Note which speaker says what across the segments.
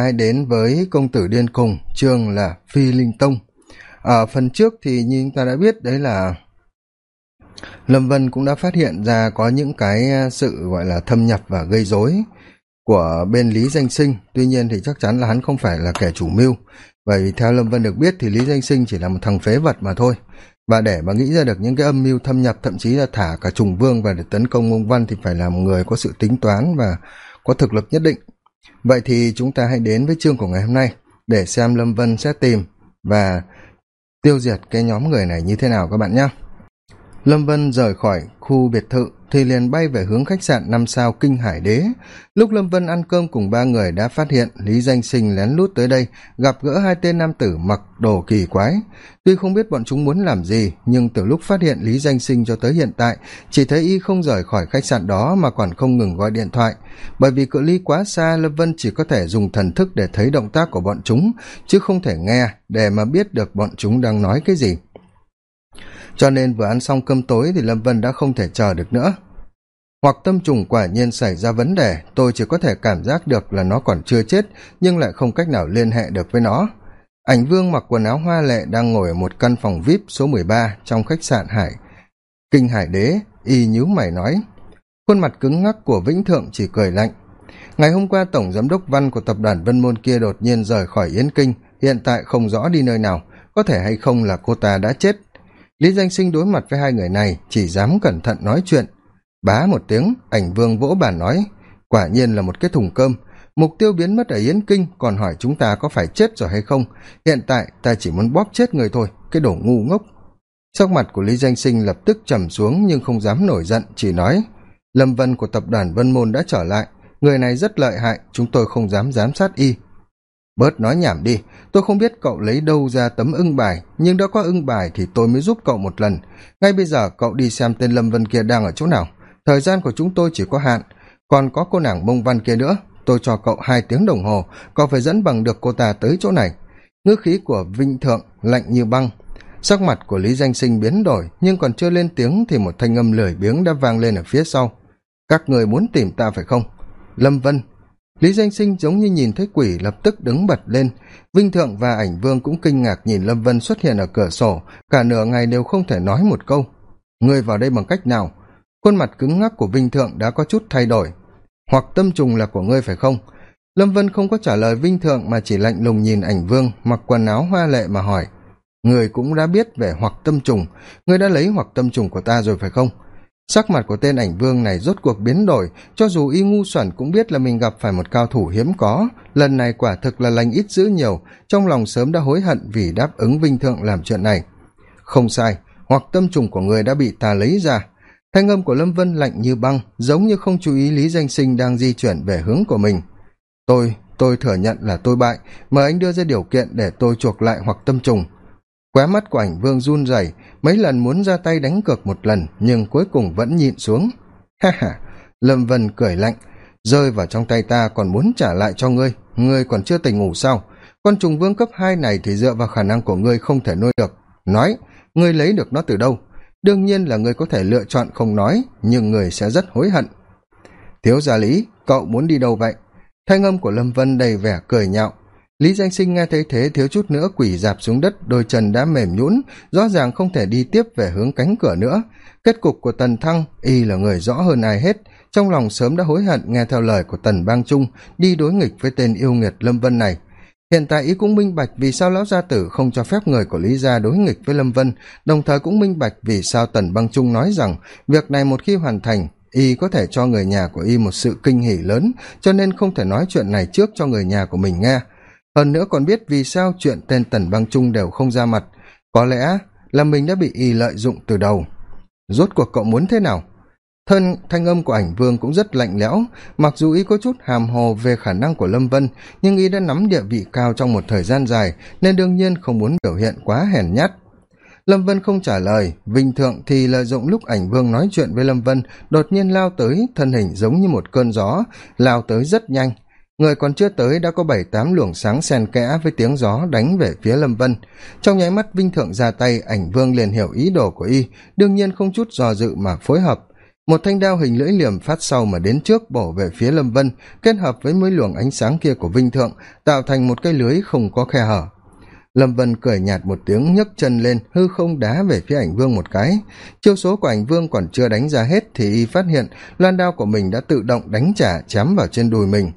Speaker 1: ai đến với công tử điên cùng chương là phi linh tông. Ở phần trước thì như chúng ta đã biết, đấy là lâm vân cũng đã phát hiện ra có những cái à, sự gọi là thâm nhập và gây dối của bên lý danh sinh. Tuy nhiên thì chắc chắn là hắn không phải là kẻ chủ mưu. Bởi vì theo lâm vân được biết thì lý danh sinh chỉ là một thằng phế vật mà thôi. Và để mà nghĩ ra được những cái âm mưu thâm nhập, thậm chí là thả cả trùng vương và để tấn công ông văn thì phải là một người có sự tính toán và có thực lực nhất định vậy thì chúng ta hãy đến với chương của ngày hôm nay để xem lâm vân sẽ tìm và tiêu diệt cái nhóm người này như thế nào các bạn nhé. Lâm vân rời khỏi khu biệt thự thì liền bay về hướng khách sạn năm sao kinh hải đế. Lúc lâm vân ăn cơm cùng ba người đã phát hiện lý danh sinh lén lút tới đây, gặp gỡ hai tên nam tử mặc đồ kỳ quái. Tuy không biết bọn chúng muốn làm gì, nhưng từ lúc phát hiện lý danh sinh cho tới hiện tại, chỉ thấy y không rời khỏi khách sạn đó mà còn không ngừng gọi điện thoại. Bởi vì cự ly quá xa, lâm vân chỉ có thể dùng thần thức để thấy động tác của bọn chúng, chứ không thể nghe để mà biết được bọn chúng đang nói cái gì cho nên vừa ăn xong cơm tối thì lâm vân đã không thể chờ được nữa. Hoặc tâm trùng quả nhiên xảy ra vấn đề, tôi chỉ có thể cảm giác được là nó còn chưa chết, nhưng lại không cách nào liên hệ được với nó. Ảnh vương mặc quần áo hoa lệ đang ngồi ở một căn phòng vip số mười ba trong khách sạn hải. Kinh hải đế, y nhíu mày nói. Khuôn mặt cứng ngắc của vĩnh thượng chỉ cười lạnh. Ngày hôm qua tổng giám đốc văn của tập đoàn vân môn kia đột nhiên rời khỏi yến kinh, hiện tại không rõ đi nơi nào, có thể hay không là cô ta đã chết lý danh sinh đối mặt với hai người này, chỉ dám cẩn thận nói chuyện. Bá một tiếng, ảnh vương vỗ bàn nói, quả nhiên là một cái thùng cơm. Mục tiêu biến mất ở yến kinh, còn hỏi chúng ta có phải chết rồi hay không? Hiện tại, ta chỉ muốn bóp chết người thôi, cái đồ ngu ngốc. Sắc mặt của lý danh sinh lập tức trầm xuống nhưng không dám nổi giận, chỉ nói, lâm vân của tập đoàn vân môn đã trở lại. Người này rất lợi hại, chúng tôi không dám giám sát y bớt nói nhảm đi, tôi không biết cậu lấy đâu ra tấm ưng bài, nhưng đã có ưng bài thì tôi mới giúp cậu một lần. Ngay bây giờ cậu đi xem tên lâm vân kia đang ở chỗ nào. Thời gian của chúng tôi chỉ có hạn. Còn có cô nàng mông văn kia nữa. Tôi cho cậu hai tiếng đồng hồ, cậu phải dẫn bằng được cô ta tới chỗ này. Ngữ khí của vinh thượng lạnh như băng. Sắc mặt của lý danh sinh biến đổi, nhưng còn chưa lên tiếng thì một thanh âm lười biếng đã vang lên ở phía sau. Các người muốn tìm ta phải không? Lâm vân lý danh sinh giống như nhìn thấy quỷ lập tức đứng bật lên. Vinh thượng và ảnh vương cũng kinh ngạc nhìn lâm vân xuất hiện ở cửa sổ, cả nửa ngày đều không thể nói một câu. Ngươi vào đây bằng cách nào? Khuôn mặt cứng ngắc của vinh thượng đã có chút thay đổi. Hoặc tâm trùng là của ngươi phải không? Lâm vân không có trả lời vinh thượng mà chỉ lạnh lùng nhìn ảnh vương, mặc quần áo hoa lệ mà hỏi. Người cũng đã biết về hoặc tâm trùng. Ngươi đã lấy hoặc tâm trùng của ta rồi phải không? Sắc mặt của tên ảnh vương này rốt cuộc biến đổi, cho dù y ngu xuẩn cũng biết là mình gặp phải một cao thủ hiếm có. Lần này quả thực là lành ít dữ nhiều, trong lòng sớm đã hối hận vì đáp ứng vinh thượng làm chuyện này. Không sai, hoặc tâm trùng của người đã bị ta lấy ra. Thanh âm của lâm vân lạnh như băng, giống như không chú ý lý danh sinh đang di chuyển về hướng của mình. Tôi tôi thừa nhận là tôi bại, mời anh đưa ra điều kiện để tôi chuộc lại hoặc tâm trùng khóe mắt của ảnh vương run rẩy, mấy lần muốn ra tay đánh cược một lần, nhưng cuối cùng vẫn nhịn xuống. Ha ha, lâm vân cười lạnh, rơi vào trong tay ta còn muốn trả lại cho ngươi ngươi còn chưa tỉnh ngủ sao? Con trùng vương cấp hai này thì dựa vào khả năng của ngươi không thể nuôi được. Nói, ngươi lấy được nó từ đâu? Đương nhiên là ngươi có thể lựa chọn không nói, nhưng người sẽ rất hối hận. Thiếu gia lý, cậu muốn đi đâu vậy? Thanh âm của lâm vân đầy vẻ cười nhạo lý danh sinh nghe thấy thế thiếu chút nữa quỳ dạp xuống đất, đôi chân đã mềm nhũn, rõ ràng không thể đi tiếp về hướng cánh cửa nữa. Kết cục của tần thăng, y là người rõ hơn ai hết. Trong lòng sớm đã hối hận nghe theo lời của tần bang trung, đi đối nghịch với tên yêu nghiệt lâm vân này. Hiện tại ý cũng minh bạch vì sao lão gia tử không cho phép người của lý gia đối nghịch với lâm vân, đồng thời cũng minh bạch vì sao tần băng trung nói rằng việc này một khi hoàn thành, y có thể cho người nhà của y một sự kinh hỉ lớn, cho nên không thể nói chuyện này trước cho người nhà của mình nghe hơn nữa còn biết vì sao chuyện tên tần băng trung đều không ra mặt. Có lẽ là mình đã bị y lợi dụng từ đầu. Rốt cuộc cậu muốn thế nào? Thân, thanh âm của ảnh vương cũng rất lạnh lẽo. Mặc dù y có chút hàm hồ về khả năng của lâm vân, nhưng y đã nắm địa vị cao trong một thời gian dài, nên đương nhiên không muốn biểu hiện quá hèn nhát. Lâm vân không trả lời. Vinh thượng thì lợi dụng lúc ảnh vương nói chuyện với lâm vân, đột nhiên lao tới, thân hình giống như một cơn gió, lao tới rất nhanh người còn chưa tới đã có bảy tám luồng sáng sen kẽ với tiếng gió đánh về phía lâm vân. Trong nháy mắt, vinh thượng ra tay, ảnh vương liền hiểu ý đồ của y, đương nhiên không chút dò dự mà phối hợp. Một thanh đao hình lưỡi liềm phát sau mà đến trước bổ về phía lâm vân, kết hợp với mấy luồng ánh sáng kia của vinh thượng, tạo thành một cái lưới không có khe hở. Lâm vân cười nhạt một tiếng, nhấc chân lên, hư không đá về phía ảnh vương một cái. Chiêu số của ảnh vương còn chưa đánh ra hết thì y phát hiện, loan đao của mình đã tự động đánh trả chém vào trên đùi mình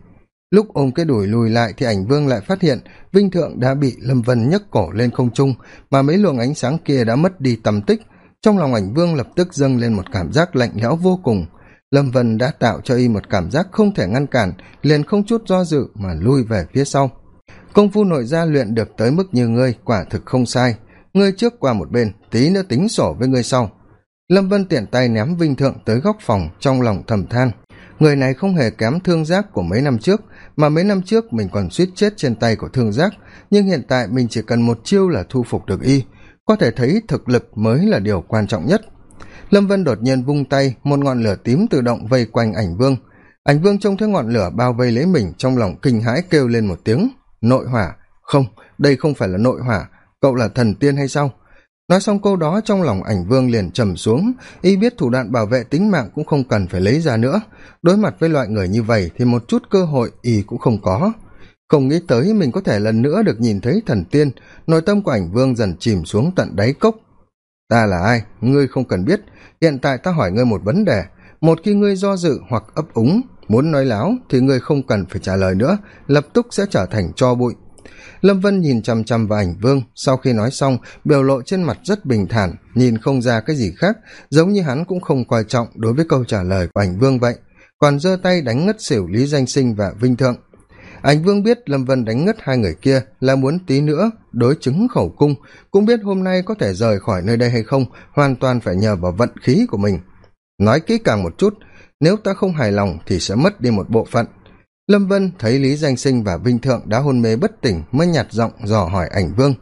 Speaker 1: lúc ôm cái đùi lùi lại thì ảnh vương lại phát hiện vinh thượng đã bị lâm vân nhấc cổ lên không trung, mà mấy luồng ánh sáng kia đã mất đi tầm tích. Trong lòng ảnh vương lập tức dâng lên một cảm giác lạnh lẽo vô cùng. Lâm vân đã tạo cho y một cảm giác không thể ngăn cản, liền không chút do dự mà lui về phía sau. Công phu nội gia luyện được tới mức như ngươi, quả thực không sai. Ngươi trước qua một bên, tí nữa tính sổ với ngươi sau. Lâm vân tiện tay ném vinh thượng tới góc phòng trong lòng thầm than người này không hề kém thương giác của mấy năm trước, mà mấy năm trước mình còn suýt chết trên tay của thương giác. Nhưng hiện tại mình chỉ cần một chiêu là thu phục được y. Có thể thấy thực lực mới là điều quan trọng nhất. Lâm vân đột nhiên vung tay, một ngọn lửa tím tự động vây quanh ảnh vương. Ảnh vương trông thấy ngọn lửa bao vây lấy mình, trong lòng kinh hãi kêu lên một tiếng. Nội hỏa. Không, đây không phải là nội hỏa. Cậu là thần tiên hay sao? Nói xong câu đó, trong lòng ảnh vương liền trầm xuống. Y biết thủ đoạn bảo vệ tính mạng cũng không cần phải lấy ra nữa. Đối mặt với loại người như vậy thì một chút cơ hội y cũng không có. Không nghĩ tới mình có thể lần nữa được nhìn thấy thần tiên. Nội tâm của ảnh vương dần chìm xuống tận đáy cốc. Ta là ai? Ngươi không cần biết. Hiện tại ta hỏi ngươi một vấn đề. Một khi ngươi do dự hoặc ấp úng, muốn nói láo thì ngươi không cần phải trả lời nữa. Lập tức sẽ trở thành cho bụi lâm vân nhìn chằm chằm vào ảnh vương, sau khi nói xong, biểu lộ trên mặt rất bình thản, nhìn không ra cái gì khác, giống như hắn cũng không coi trọng đối với câu trả lời của ảnh vương vậy, còn giơ tay đánh ngất xỉu lý danh sinh và vinh thượng. Ảnh vương biết lâm vân đánh ngất hai người kia là muốn tí nữa đối chứng khẩu cung, cũng biết hôm nay có thể rời khỏi nơi đây hay không, hoàn toàn phải nhờ vào vận khí của mình. Nói kỹ càng một chút, nếu ta không hài lòng thì sẽ mất đi một bộ phận lâm vân thấy lý danh sinh và vinh thượng đã hôn mê bất tỉnh, mới nhặt giọng dò hỏi ảnh vương.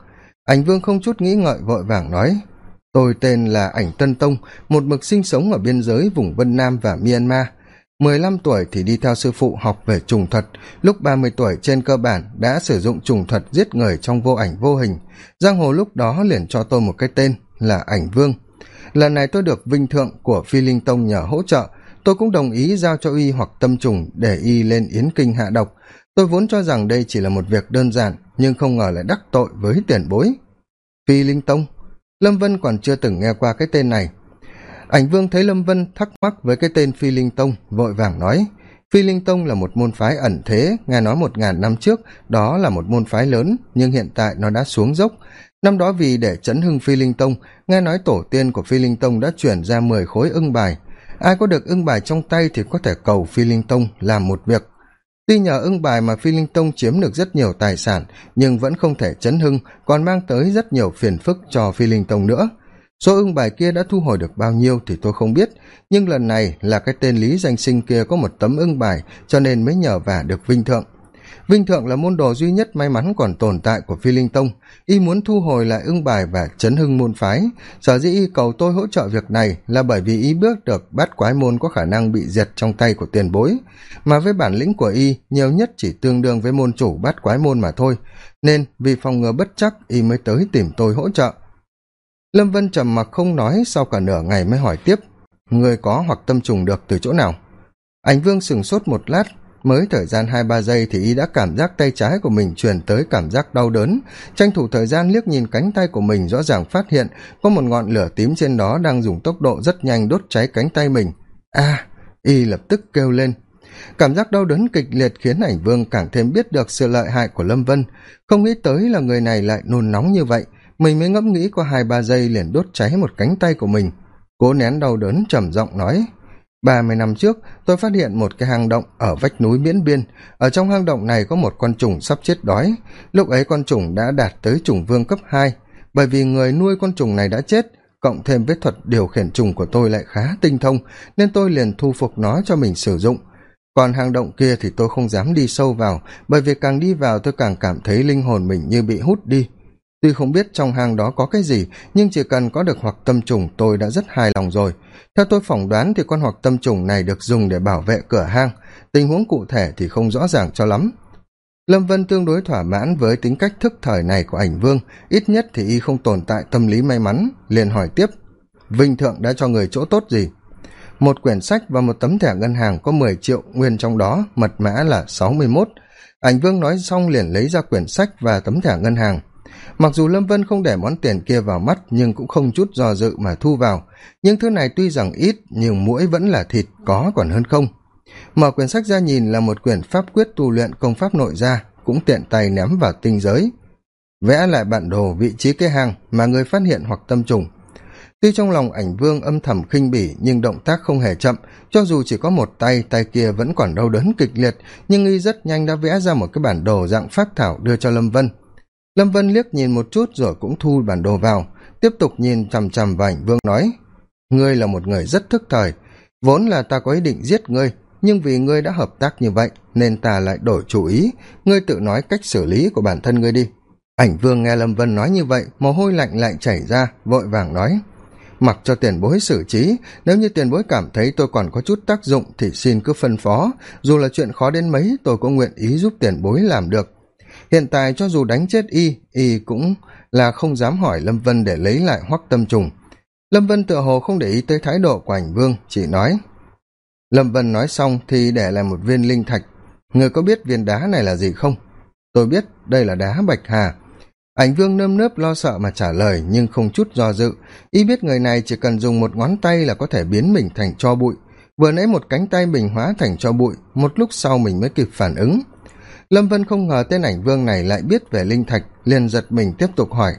Speaker 1: Ảnh vương không chút nghĩ ngợi, vội vàng nói, tôi tên là ảnh tân tông, một mực sinh sống ở biên giới vùng vân nam và myanmar. Mười lăm tuổi thì đi theo sư phụ học về trùng thuật. Lúc ba mươi tuổi trên cơ bản đã sử dụng trùng thuật giết người trong vô ảnh vô hình. Giang hồ lúc đó liền cho tôi một cái tên là ảnh vương. Lần này tôi được vinh thượng của phi linh tông nhờ hỗ trợ tôi cũng đồng ý giao cho y hoặc tâm trùng để y lên yến kinh hạ độc. Tôi vốn cho rằng đây chỉ là một việc đơn giản, nhưng không ngờ lại đắc tội với tiền bối. Phi linh tông, lâm vân còn chưa từng nghe qua cái tên này. Ảnh vương thấy lâm vân thắc mắc với cái tên phi linh tông, vội vàng nói, phi linh tông là một môn phái ẩn thế, nghe nói một ngàn năm trước, đó là một môn phái lớn, nhưng hiện tại nó đã xuống dốc. Năm đó vì để chấn hưng phi linh tông, nghe nói tổ tiên của phi linh tông đã chuyển ra mười khối ưng bài ai có được ưng bài trong tay thì có thể cầu phi linh tông làm một việc. Tuy nhờ ưng bài mà phi linh tông chiếm được rất nhiều tài sản, nhưng vẫn không thể chấn hưng, còn mang tới rất nhiều phiền phức cho phi linh tông nữa. Số ưng bài kia đã thu hồi được bao nhiêu thì tôi không biết, nhưng lần này là cái tên lý danh sinh kia có một tấm ưng bài, cho nên mới nhờ vả được vinh thượng vinh thượng là môn đồ duy nhất may mắn còn tồn tại của phi linh tông. Y muốn thu hồi lại ưng bài và chấn hưng môn phái. Sở dĩ y cầu tôi hỗ trợ việc này là bởi vì y bước được bát quái môn có khả năng bị diệt trong tay của tiền bối. Mà với bản lĩnh của y, nhiều nhất chỉ tương đương với môn chủ bát quái môn mà thôi. Nên vì phòng ngừa bất chắc, y mới tới tìm tôi hỗ trợ. Lâm vân trầm mặc không nói, sau cả nửa ngày mới hỏi tiếp, người có hoặc tâm trùng được từ chỗ nào? Ảnh vương sừng sốt một lát mới thời gian hai ba giây thì y đã cảm giác tay trái của mình truyền tới cảm giác đau đớn. Tranh thủ thời gian liếc nhìn cánh tay của mình rõ ràng phát hiện có một ngọn lửa tím trên đó đang dùng tốc độ rất nhanh đốt cháy cánh tay mình. A à, y lập tức kêu lên. Cảm giác đau đớn kịch liệt khiến ảnh vương càng thêm biết được sự lợi hại của lâm vân. Không nghĩ tới là người này lại nôn nóng như vậy. Mình mới ngẫm nghĩ qua hai ba giây liền đốt cháy một cánh tay của mình. Cố nén đau đớn trầm giọng nói ba mươi năm trước, tôi phát hiện một cái hang động ở vách núi miễn biên. Ở trong hang động này có một con trùng sắp chết đói. Lúc ấy con trùng đã đạt tới trùng vương cấp hai. Bởi vì người nuôi con trùng này đã chết, cộng thêm với thuật điều khiển trùng của tôi lại khá tinh thông, nên tôi liền thu phục nó cho mình sử dụng. Còn hang động kia thì tôi không dám đi sâu vào, bởi vì càng đi vào tôi càng cảm thấy linh hồn mình như bị hút đi tuy không biết trong hang đó có cái gì, nhưng chỉ cần có được hoặc tâm trùng, tôi đã rất hài lòng rồi. Theo tôi phỏng đoán thì con hoặc tâm trùng này được dùng để bảo vệ cửa hang. Tình huống cụ thể thì không rõ ràng cho lắm. Lâm vân tương đối thỏa mãn với tính cách thức thời này của ảnh vương. Ít nhất thì y không tồn tại tâm lý may mắn, liền hỏi tiếp. Vinh thượng đã cho người chỗ tốt gì? Một quyển sách và một tấm thẻ ngân hàng có mười triệu, nguyên trong đó mật mã là sáu mươi mốt. Ảnh vương nói xong liền lấy ra quyển sách và tấm thẻ ngân hàng mặc dù lâm vân không để món tiền kia vào mắt, nhưng cũng không chút do dự mà thu vào. Nhưng thứ này tuy rằng ít, nhưng mũi vẫn là thịt, có còn hơn không? Mở quyển sách ra nhìn là một quyển pháp quyết tu luyện công pháp nội gia, cũng tiện tay ném vào tinh giới. Vẽ lại bản đồ vị trí cái hang mà người phát hiện hoặc tâm trùng. Tuy trong lòng ảnh vương âm thầm khinh bỉ, nhưng động tác không hề chậm, cho dù chỉ có một tay tay kia vẫn còn đau đớn kịch liệt, nhưng y rất nhanh đã vẽ ra một cái bản đồ dạng pháp thảo đưa cho lâm vân lâm vân liếc nhìn một chút rồi cũng thu bản đồ vào, tiếp tục nhìn chằm chằm vào ảnh vương nói, ngươi là một người rất thức thời, vốn là ta có ý định giết ngươi, nhưng vì ngươi đã hợp tác như vậy nên ta lại đổi chủ ý, ngươi tự nói cách xử lý của bản thân ngươi đi. Ảnh vương nghe lâm vân nói như vậy, mồ hôi lạnh lại chảy ra, vội vàng nói, mặc cho tiền bối xử trí, nếu như tiền bối cảm thấy tôi còn có chút tác dụng thì xin cứ phân phó, dù là chuyện khó đến mấy tôi cũng nguyện ý giúp tiền bối làm được hiện tại cho dù đánh chết y y cũng là không dám hỏi lâm vân để lấy lại hoắc tâm trùng. Lâm vân tựa hồ không để ý tới thái độ của ảnh vương, chỉ nói. Lâm vân nói xong thì để lại một viên linh thạch. Người có biết viên đá này là gì không? Tôi biết, đây là đá bạch hà. Ảnh vương nơm nớp lo sợ mà trả lời, nhưng không chút do dự. Y biết người này chỉ cần dùng một ngón tay là có thể biến mình thành cho bụi. Vừa nãy một cánh tay mình hóa thành cho bụi, một lúc sau mình mới kịp phản ứng lâm vân không ngờ tên ảnh vương này lại biết về linh thạch, liền giật mình tiếp tục hỏi,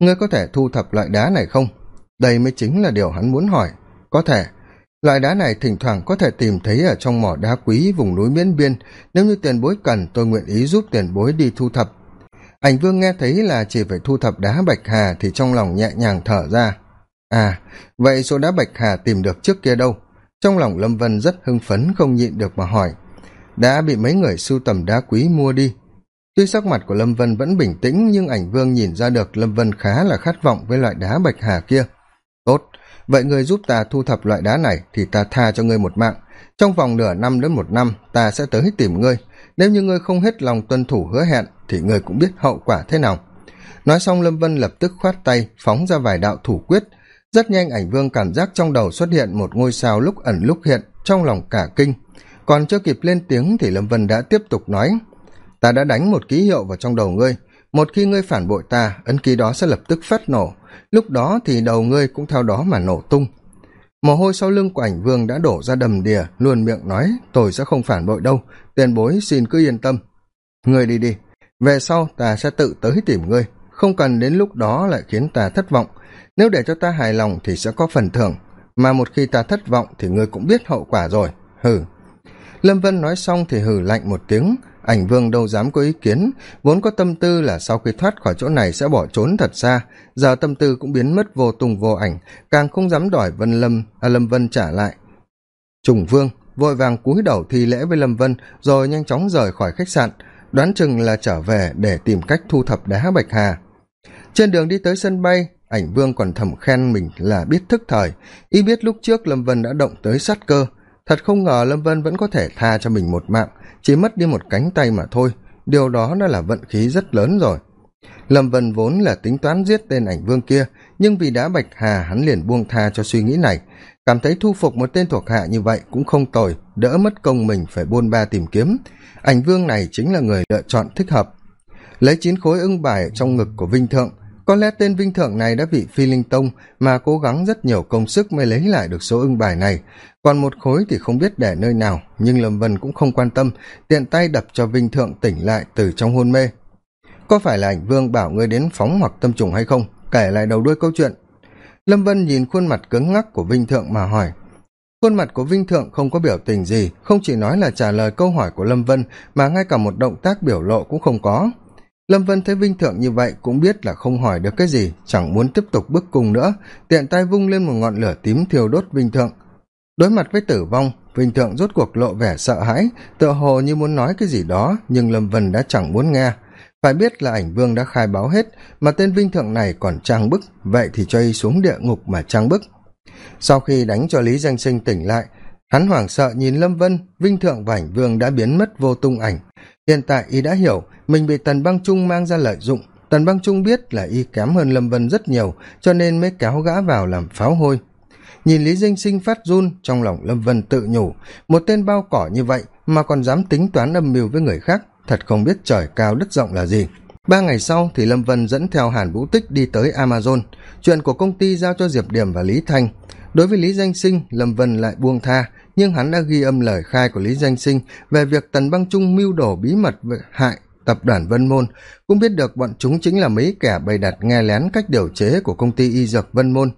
Speaker 1: ngươi có thể thu thập loại đá này không? Đây mới chính là điều hắn muốn hỏi. Có thể. Loại đá này thỉnh thoảng có thể tìm thấy ở trong mỏ đá quý vùng núi miễn biên. Nếu như tiền bối cần, tôi nguyện ý giúp tiền bối đi thu thập. Ảnh vương nghe thấy là chỉ phải thu thập đá bạch hà thì trong lòng nhẹ nhàng thở ra. À vậy số đá bạch hà tìm được trước kia đâu? Trong lòng lâm vân rất hưng phấn không nhịn được mà hỏi đã bị mấy người sưu tầm đá quý mua đi. Tuy sắc mặt của lâm vân vẫn bình tĩnh, nhưng ảnh vương nhìn ra được lâm vân khá là khát vọng với loại đá bạch hà kia. Tốt, vậy người giúp ta thu thập loại đá này thì ta tha cho ngươi một mạng. Trong vòng nửa năm đến một năm, ta sẽ tới tìm ngươi. Nếu như ngươi không hết lòng tuân thủ hứa hẹn, thì ngươi cũng biết hậu quả thế nào. Nói xong, lâm vân lập tức khoát tay, phóng ra vài đạo thủ quyết. Rất nhanh, ảnh vương cảm giác trong đầu xuất hiện một ngôi sao lúc ẩn lúc hiện, trong lòng cả kinh còn chưa kịp lên tiếng thì lâm vân đã tiếp tục nói, ta đã đánh một ký hiệu vào trong đầu ngươi. Một khi ngươi phản bội ta, ấn ký đó sẽ lập tức phát nổ. Lúc đó thì đầu ngươi cũng theo đó mà nổ tung. Mồ hôi sau lưng của ảnh vương đã đổ ra đầm đìa, luôn miệng nói, tôi sẽ không phản bội đâu. Tiền bối, xin cứ yên tâm. Ngươi đi đi. Về sau ta sẽ tự tới tìm ngươi. Không cần đến lúc đó lại khiến ta thất vọng. Nếu để cho ta hài lòng thì sẽ có phần thưởng. Mà một khi ta thất vọng thì ngươi cũng biết hậu quả rồi. Hừ lâm vân nói xong thì hừ lạnh một tiếng. Ảnh vương đâu dám có ý kiến. Vốn có tâm tư là sau khi thoát khỏi chỗ này sẽ bỏ trốn thật xa. Giờ tâm tư cũng biến mất vô tung vô ảnh. Càng không dám đòi vân lâm à, lâm vân trả lại. Trùng vương vội vàng cúi đầu thi lễ với lâm vân rồi nhanh chóng rời khỏi khách sạn. Đoán chừng là trở về để tìm cách thu thập đá bạch hà. Trên đường đi tới sân bay ảnh vương còn thầm khen mình là biết thức thời. Y biết lúc trước lâm vân đã động tới sát cơ thật không ngờ lâm vân vẫn có thể tha cho mình một mạng, chỉ mất đi một cánh tay mà thôi. Điều đó đã là vận khí rất lớn rồi. Lâm vân vốn là tính toán giết tên ảnh vương kia, nhưng vì đã bạch hà, hắn liền buông tha cho suy nghĩ này. Cảm thấy thu phục một tên thuộc hạ như vậy cũng không tồi, đỡ mất công mình phải buôn ba tìm kiếm. Ảnh vương này chính là người lựa chọn thích hợp. Lấy chín khối ưng bài trong ngực của vinh thượng, có lẽ tên vinh thượng này đã bị phi linh tông mà cố gắng rất nhiều công sức mới lấy lại được số ưng bài này còn một khối thì không biết để nơi nào, nhưng lâm vân cũng không quan tâm, tiện tay đập cho vinh thượng tỉnh lại từ trong hôn mê. Có phải là ảnh vương bảo ngươi đến phóng hoặc tâm trùng hay không? Kể lại đầu đuôi câu chuyện. Lâm vân nhìn khuôn mặt cứng ngắc của vinh thượng mà hỏi. Khuôn mặt của vinh thượng không có biểu tình gì, không chỉ nói là trả lời câu hỏi của lâm vân, mà ngay cả một động tác biểu lộ cũng không có. Lâm vân thấy vinh thượng như vậy cũng biết là không hỏi được cái gì, chẳng muốn tiếp tục bước cùng nữa, tiện tay vung lên một ngọn lửa tím thiêu đốt vinh thượng đối mặt với tử vong, vinh thượng rốt cuộc lộ vẻ sợ hãi, tựa hồ như muốn nói cái gì đó, nhưng lâm vân đã chẳng muốn nghe. Phải biết là ảnh vương đã khai báo hết, mà tên vinh thượng này còn trang bức, vậy thì cho y xuống địa ngục mà trang bức. Sau khi đánh cho lý danh sinh tỉnh lại, hắn hoảng sợ nhìn lâm vân, vinh thượng và ảnh vương đã biến mất vô tung ảnh. Hiện tại y đã hiểu, mình bị tần băng trung mang ra lợi dụng. Tần băng trung biết là y kém hơn lâm vân rất nhiều, cho nên mới kéo gã vào làm pháo hôi nhìn lý Dinh sinh phát run, trong lòng lâm vân tự nhủ, một tên bao cỏ như vậy mà còn dám tính toán âm mưu với người khác, thật không biết trời cao đất rộng là gì. Ba ngày sau thì lâm vân dẫn theo hàn vũ tích đi tới amazon. Chuyện của công ty giao cho diệp điểm và lý thanh. Đối với lý danh sinh, lâm vân lại buông tha, nhưng hắn đã ghi âm lời khai của lý danh sinh về việc tần băng trung mưu đồ bí mật hại tập đoàn vân môn. Cũng biết được bọn chúng chính là mấy kẻ bày đặt nghe lén cách điều chế của công ty y dược vân môn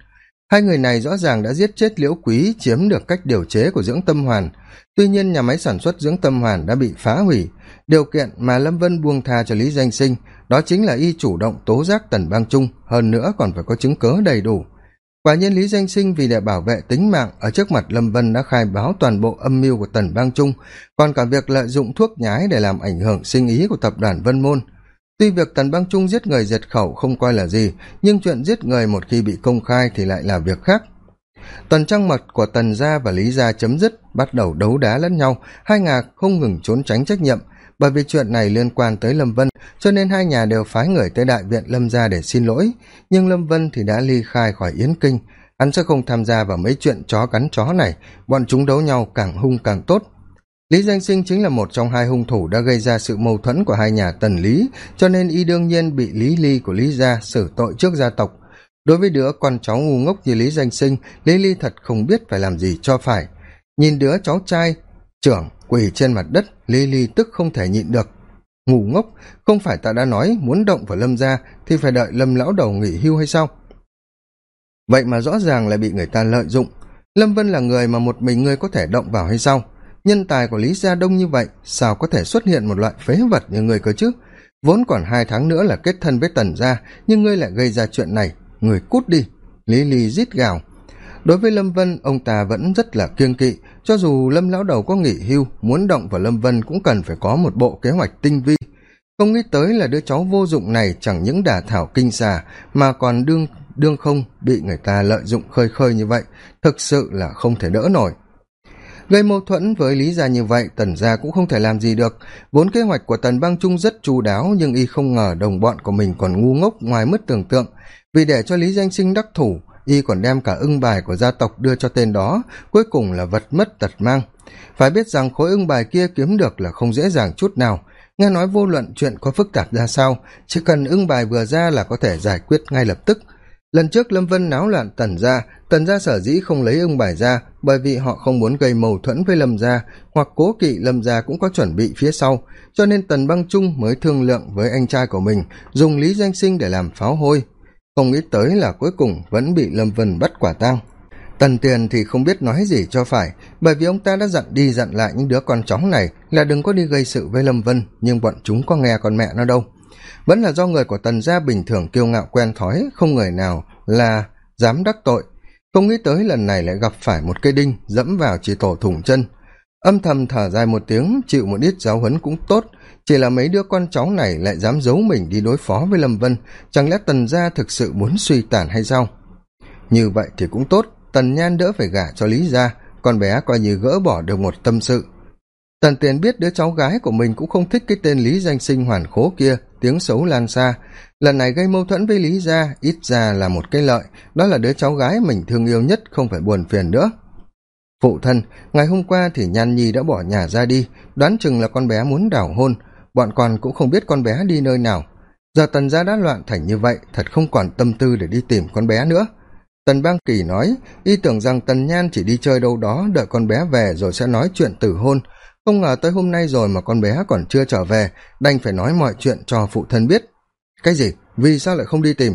Speaker 1: hai người này rõ ràng đã giết chết liễu quý, chiếm được cách điều chế của dưỡng tâm hoàn. Tuy nhiên, nhà máy sản xuất dưỡng tâm hoàn đã bị phá hủy. Điều kiện mà lâm vân buông tha cho lý danh sinh, đó chính là y chủ động tố giác tần bang trung, hơn nữa còn phải có chứng cớ đầy đủ. Quả nhiên, lý danh sinh vì để bảo vệ tính mạng ở trước mặt lâm vân đã khai báo toàn bộ âm mưu của tần bang trung, còn cả việc lợi dụng thuốc nhái để làm ảnh hưởng sinh ý của tập đoàn vân môn tuy việc tần băng trung giết người diệt khẩu không coi là gì, nhưng chuyện giết người một khi bị công khai thì lại là việc khác. Tần trăng mật của tần gia và lý gia chấm dứt, bắt đầu đấu đá lẫn nhau, hai ngà không ngừng trốn tránh trách nhiệm. Bởi vì chuyện này liên quan tới lâm vân, cho nên hai nhà đều phái người tới đại viện lâm gia để xin lỗi. Nhưng lâm vân thì đã ly khai khỏi yến kinh. Hắn sẽ không tham gia vào mấy chuyện chó cắn chó này. Bọn chúng đấu nhau càng hung càng tốt lý danh sinh chính là một trong hai hung thủ đã gây ra sự mâu thuẫn của hai nhà tần lý, cho nên y đương nhiên bị lý ly của lý gia xử tội trước gia tộc. Đối với đứa con cháu ngu ngốc như lý danh sinh, lý ly thật không biết phải làm gì cho phải. Nhìn đứa cháu trai, trưởng, quỳ trên mặt đất, lý ly tức không thể nhịn được. Ngủ ngốc, không phải ta đã nói muốn động vào lâm gia thì phải đợi lâm lão đầu nghỉ hưu hay sao? Vậy mà rõ ràng lại bị người ta lợi dụng. Lâm vân là người mà một mình ngươi có thể động vào hay sao? Nhân tài của lý gia đông như vậy, sao có thể xuất hiện một loại phế vật như ngươi cơ chứ? Vốn còn hai tháng nữa là kết thân với tần gia, nhưng ngươi lại gây ra chuyện này. Người cút đi. Lý ly rít gào. Đối với lâm vân, ông ta vẫn rất là kiêng kỵ. Cho dù lâm lão đầu có nghỉ hưu, muốn động vào lâm vân cũng cần phải có một bộ kế hoạch tinh vi. Không nghĩ tới là đứa cháu vô dụng này chẳng những đả thảo kinh xà, mà còn đương đương không bị người ta lợi dụng khơi khơi như vậy. Thực sự là không thể đỡ nổi gây mâu thuẫn với lý gia như vậy, tần gia cũng không thể làm gì được. Vốn kế hoạch của tần băng trung rất chu đáo, nhưng y không ngờ đồng bọn của mình còn ngu ngốc ngoài mức tưởng tượng. Vì để cho lý danh sinh đắc thủ, y còn đem cả ưng bài của gia tộc đưa cho tên đó, cuối cùng là vật mất tật mang. Phải biết rằng khối ưng bài kia kiếm được là không dễ dàng chút nào. Nghe nói vô luận chuyện có phức tạp ra sao, chỉ cần ưng bài vừa ra là có thể giải quyết ngay lập tức lần trước lâm vân náo loạn tần gia tần gia sở dĩ không lấy ưng bài ra bởi vì họ không muốn gây mâu thuẫn với lâm gia hoặc cố kỵ lâm gia cũng có chuẩn bị phía sau, cho nên tần băng trung mới thương lượng với anh trai của mình dùng lý danh sinh để làm pháo hôi. Không nghĩ tới là cuối cùng vẫn bị lâm vân bắt quả tang. Tần tiền thì không biết nói gì cho phải, bởi vì ông ta đã dặn đi dặn lại những đứa con chóng này là đừng có đi gây sự với lâm vân, nhưng bọn chúng có nghe con mẹ nó đâu vẫn là do người của tần gia bình thường kiêu ngạo quen thói, không người nào là dám đắc tội. Không nghĩ tới lần này lại gặp phải một cây đinh dẫm vào chỉ tổ thủng chân. Âm thầm thở dài một tiếng, chịu một ít giáo huấn cũng tốt. Chỉ là mấy đứa con cháu này lại dám giấu mình đi đối phó với lâm vân, chẳng lẽ tần gia thực sự muốn suy tàn hay sao? Như vậy thì cũng tốt, tần nhan đỡ phải gả cho lý gia, con bé coi như gỡ bỏ được một tâm sự. Tần tiền biết đứa cháu gái của mình cũng không thích cái tên lý danh sinh hoàn khố kia tiếng xấu lan xa. Lần này gây mâu thuẫn với lý gia ít ra là một cái lợi, đó là đứa cháu gái mình thương yêu nhất, không phải buồn phiền nữa. Phụ thân, ngày hôm qua thì nhan nhi đã bỏ nhà ra đi, đoán chừng là con bé muốn đảo hôn, bọn con cũng không biết con bé đi nơi nào. Giờ tần gia đã loạn thành như vậy, thật không còn tâm tư để đi tìm con bé nữa. Tần bang kỳ nói y tưởng rằng tần nhan chỉ đi chơi đâu đó đợi con bé về rồi sẽ nói chuyện tử hôn không ngờ tới hôm nay rồi mà con bé còn chưa trở về, đành phải nói mọi chuyện cho phụ thân biết. Cái gì? Vì sao lại không đi tìm?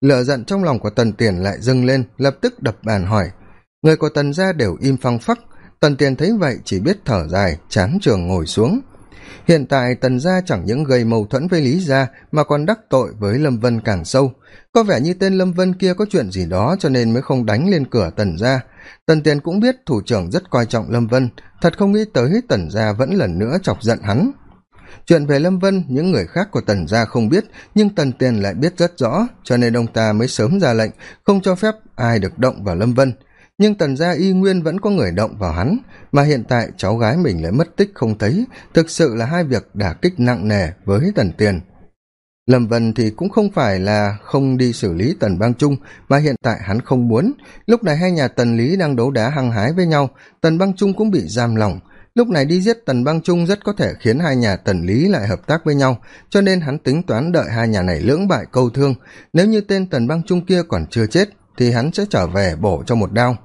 Speaker 1: Lửa giận trong lòng của tần tiền lại dâng lên, lập tức đập bàn hỏi. Người của tần gia đều im phăng phắc, tần tiền thấy vậy chỉ biết thở dài, chán trường ngồi xuống hiện tại tần gia chẳng những gây mâu thuẫn với lý gia, mà còn đắc tội với lâm vân càng sâu. Có vẻ như tên lâm vân kia có chuyện gì đó cho nên mới không đánh lên cửa tần gia. Tần tiền cũng biết thủ trưởng rất coi trọng lâm vân, thật không nghĩ tới tần gia vẫn lần nữa chọc giận hắn. Chuyện về lâm vân, những người khác của tần gia không biết, nhưng tần tiền lại biết rất rõ, cho nên ông ta mới sớm ra lệnh, không cho phép ai được động vào lâm vân nhưng tần gia y nguyên vẫn có người động vào hắn, mà hiện tại cháu gái mình lại mất tích không thấy. Thực sự là hai việc đả kích nặng nề với tần tiền. Lâm vân thì cũng không phải là không đi xử lý tần bang trung, mà hiện tại hắn không muốn. Lúc này hai nhà tần lý đang đấu đá hăng hái với nhau, tần bang trung cũng bị giam lỏng. Lúc này đi giết tần bang trung rất có thể khiến hai nhà tần lý lại hợp tác với nhau, cho nên hắn tính toán đợi hai nhà này lưỡng bại câu thương. Nếu như tên tần bang trung kia còn chưa chết, thì hắn sẽ trở về bổ cho một đao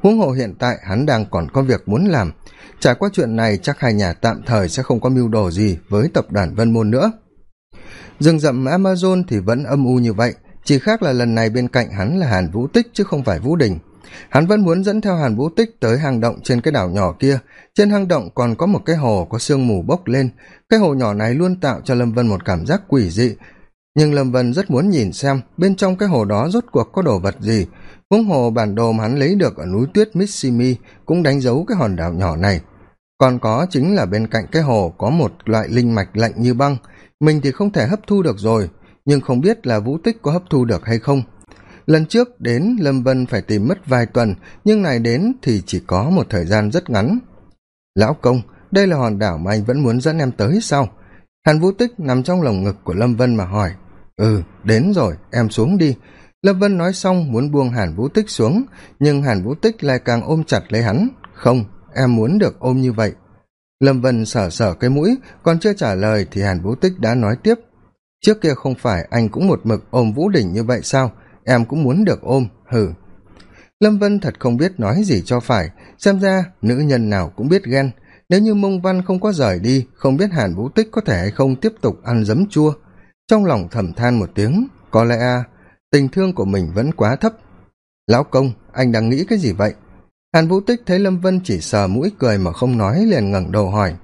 Speaker 1: huống hồ hiện tại hắn đang còn có việc muốn làm. Trải qua chuyện này, chắc hai nhà tạm thời sẽ không có mưu đồ gì với tập đoàn vân môn nữa. Rừng rậm amazon thì vẫn âm u như vậy, chỉ khác là lần này bên cạnh hắn là hàn vũ tích chứ không phải vũ đình. Hắn vẫn muốn dẫn theo hàn vũ tích tới hang động trên cái đảo nhỏ kia. Trên hang động còn có một cái hồ có sương mù bốc lên. Cái hồ nhỏ này luôn tạo cho lâm vân một cảm giác quỷ dị nhưng lâm vân rất muốn nhìn xem bên trong cái hồ đó rốt cuộc có đồ vật gì. Huống hồ bản đồ mà hắn lấy được ở núi tuyết mitsimi cũng đánh dấu cái hòn đảo nhỏ này. Còn có chính là bên cạnh cái hồ có một loại linh mạch lạnh như băng. Mình thì không thể hấp thu được rồi, nhưng không biết là vũ tích có hấp thu được hay không. Lần trước đến lâm vân phải tìm mất vài tuần, nhưng này đến thì chỉ có một thời gian rất ngắn. Lão công, đây là hòn đảo mà anh vẫn muốn dẫn em tới sao? Hàn vũ tích nằm trong lồng ngực của lâm vân mà hỏi ừ đến rồi, em xuống đi. Lâm vân nói xong muốn buông hàn vũ tích xuống, nhưng hàn vũ tích lại càng ôm chặt lấy hắn, không, em muốn được ôm như vậy. Lâm vân sờ sờ cái mũi, còn chưa trả lời thì hàn vũ tích đã nói tiếp, trước kia không phải anh cũng một mực ôm vũ Đình như vậy sao? Em cũng muốn được ôm, hừ. Lâm vân thật không biết nói gì cho phải, xem ra nữ nhân nào cũng biết ghen nếu như mông văn không có rời đi không biết hàn vũ tích có thể hay không tiếp tục ăn giấm chua. Trong lòng thầm than một tiếng có lẽ à, tình thương của mình vẫn quá thấp. Lão công anh đang nghĩ cái gì vậy? Hàn vũ tích thấy lâm vân chỉ sờ mũi cười mà không nói liền ngẩng đầu hỏi.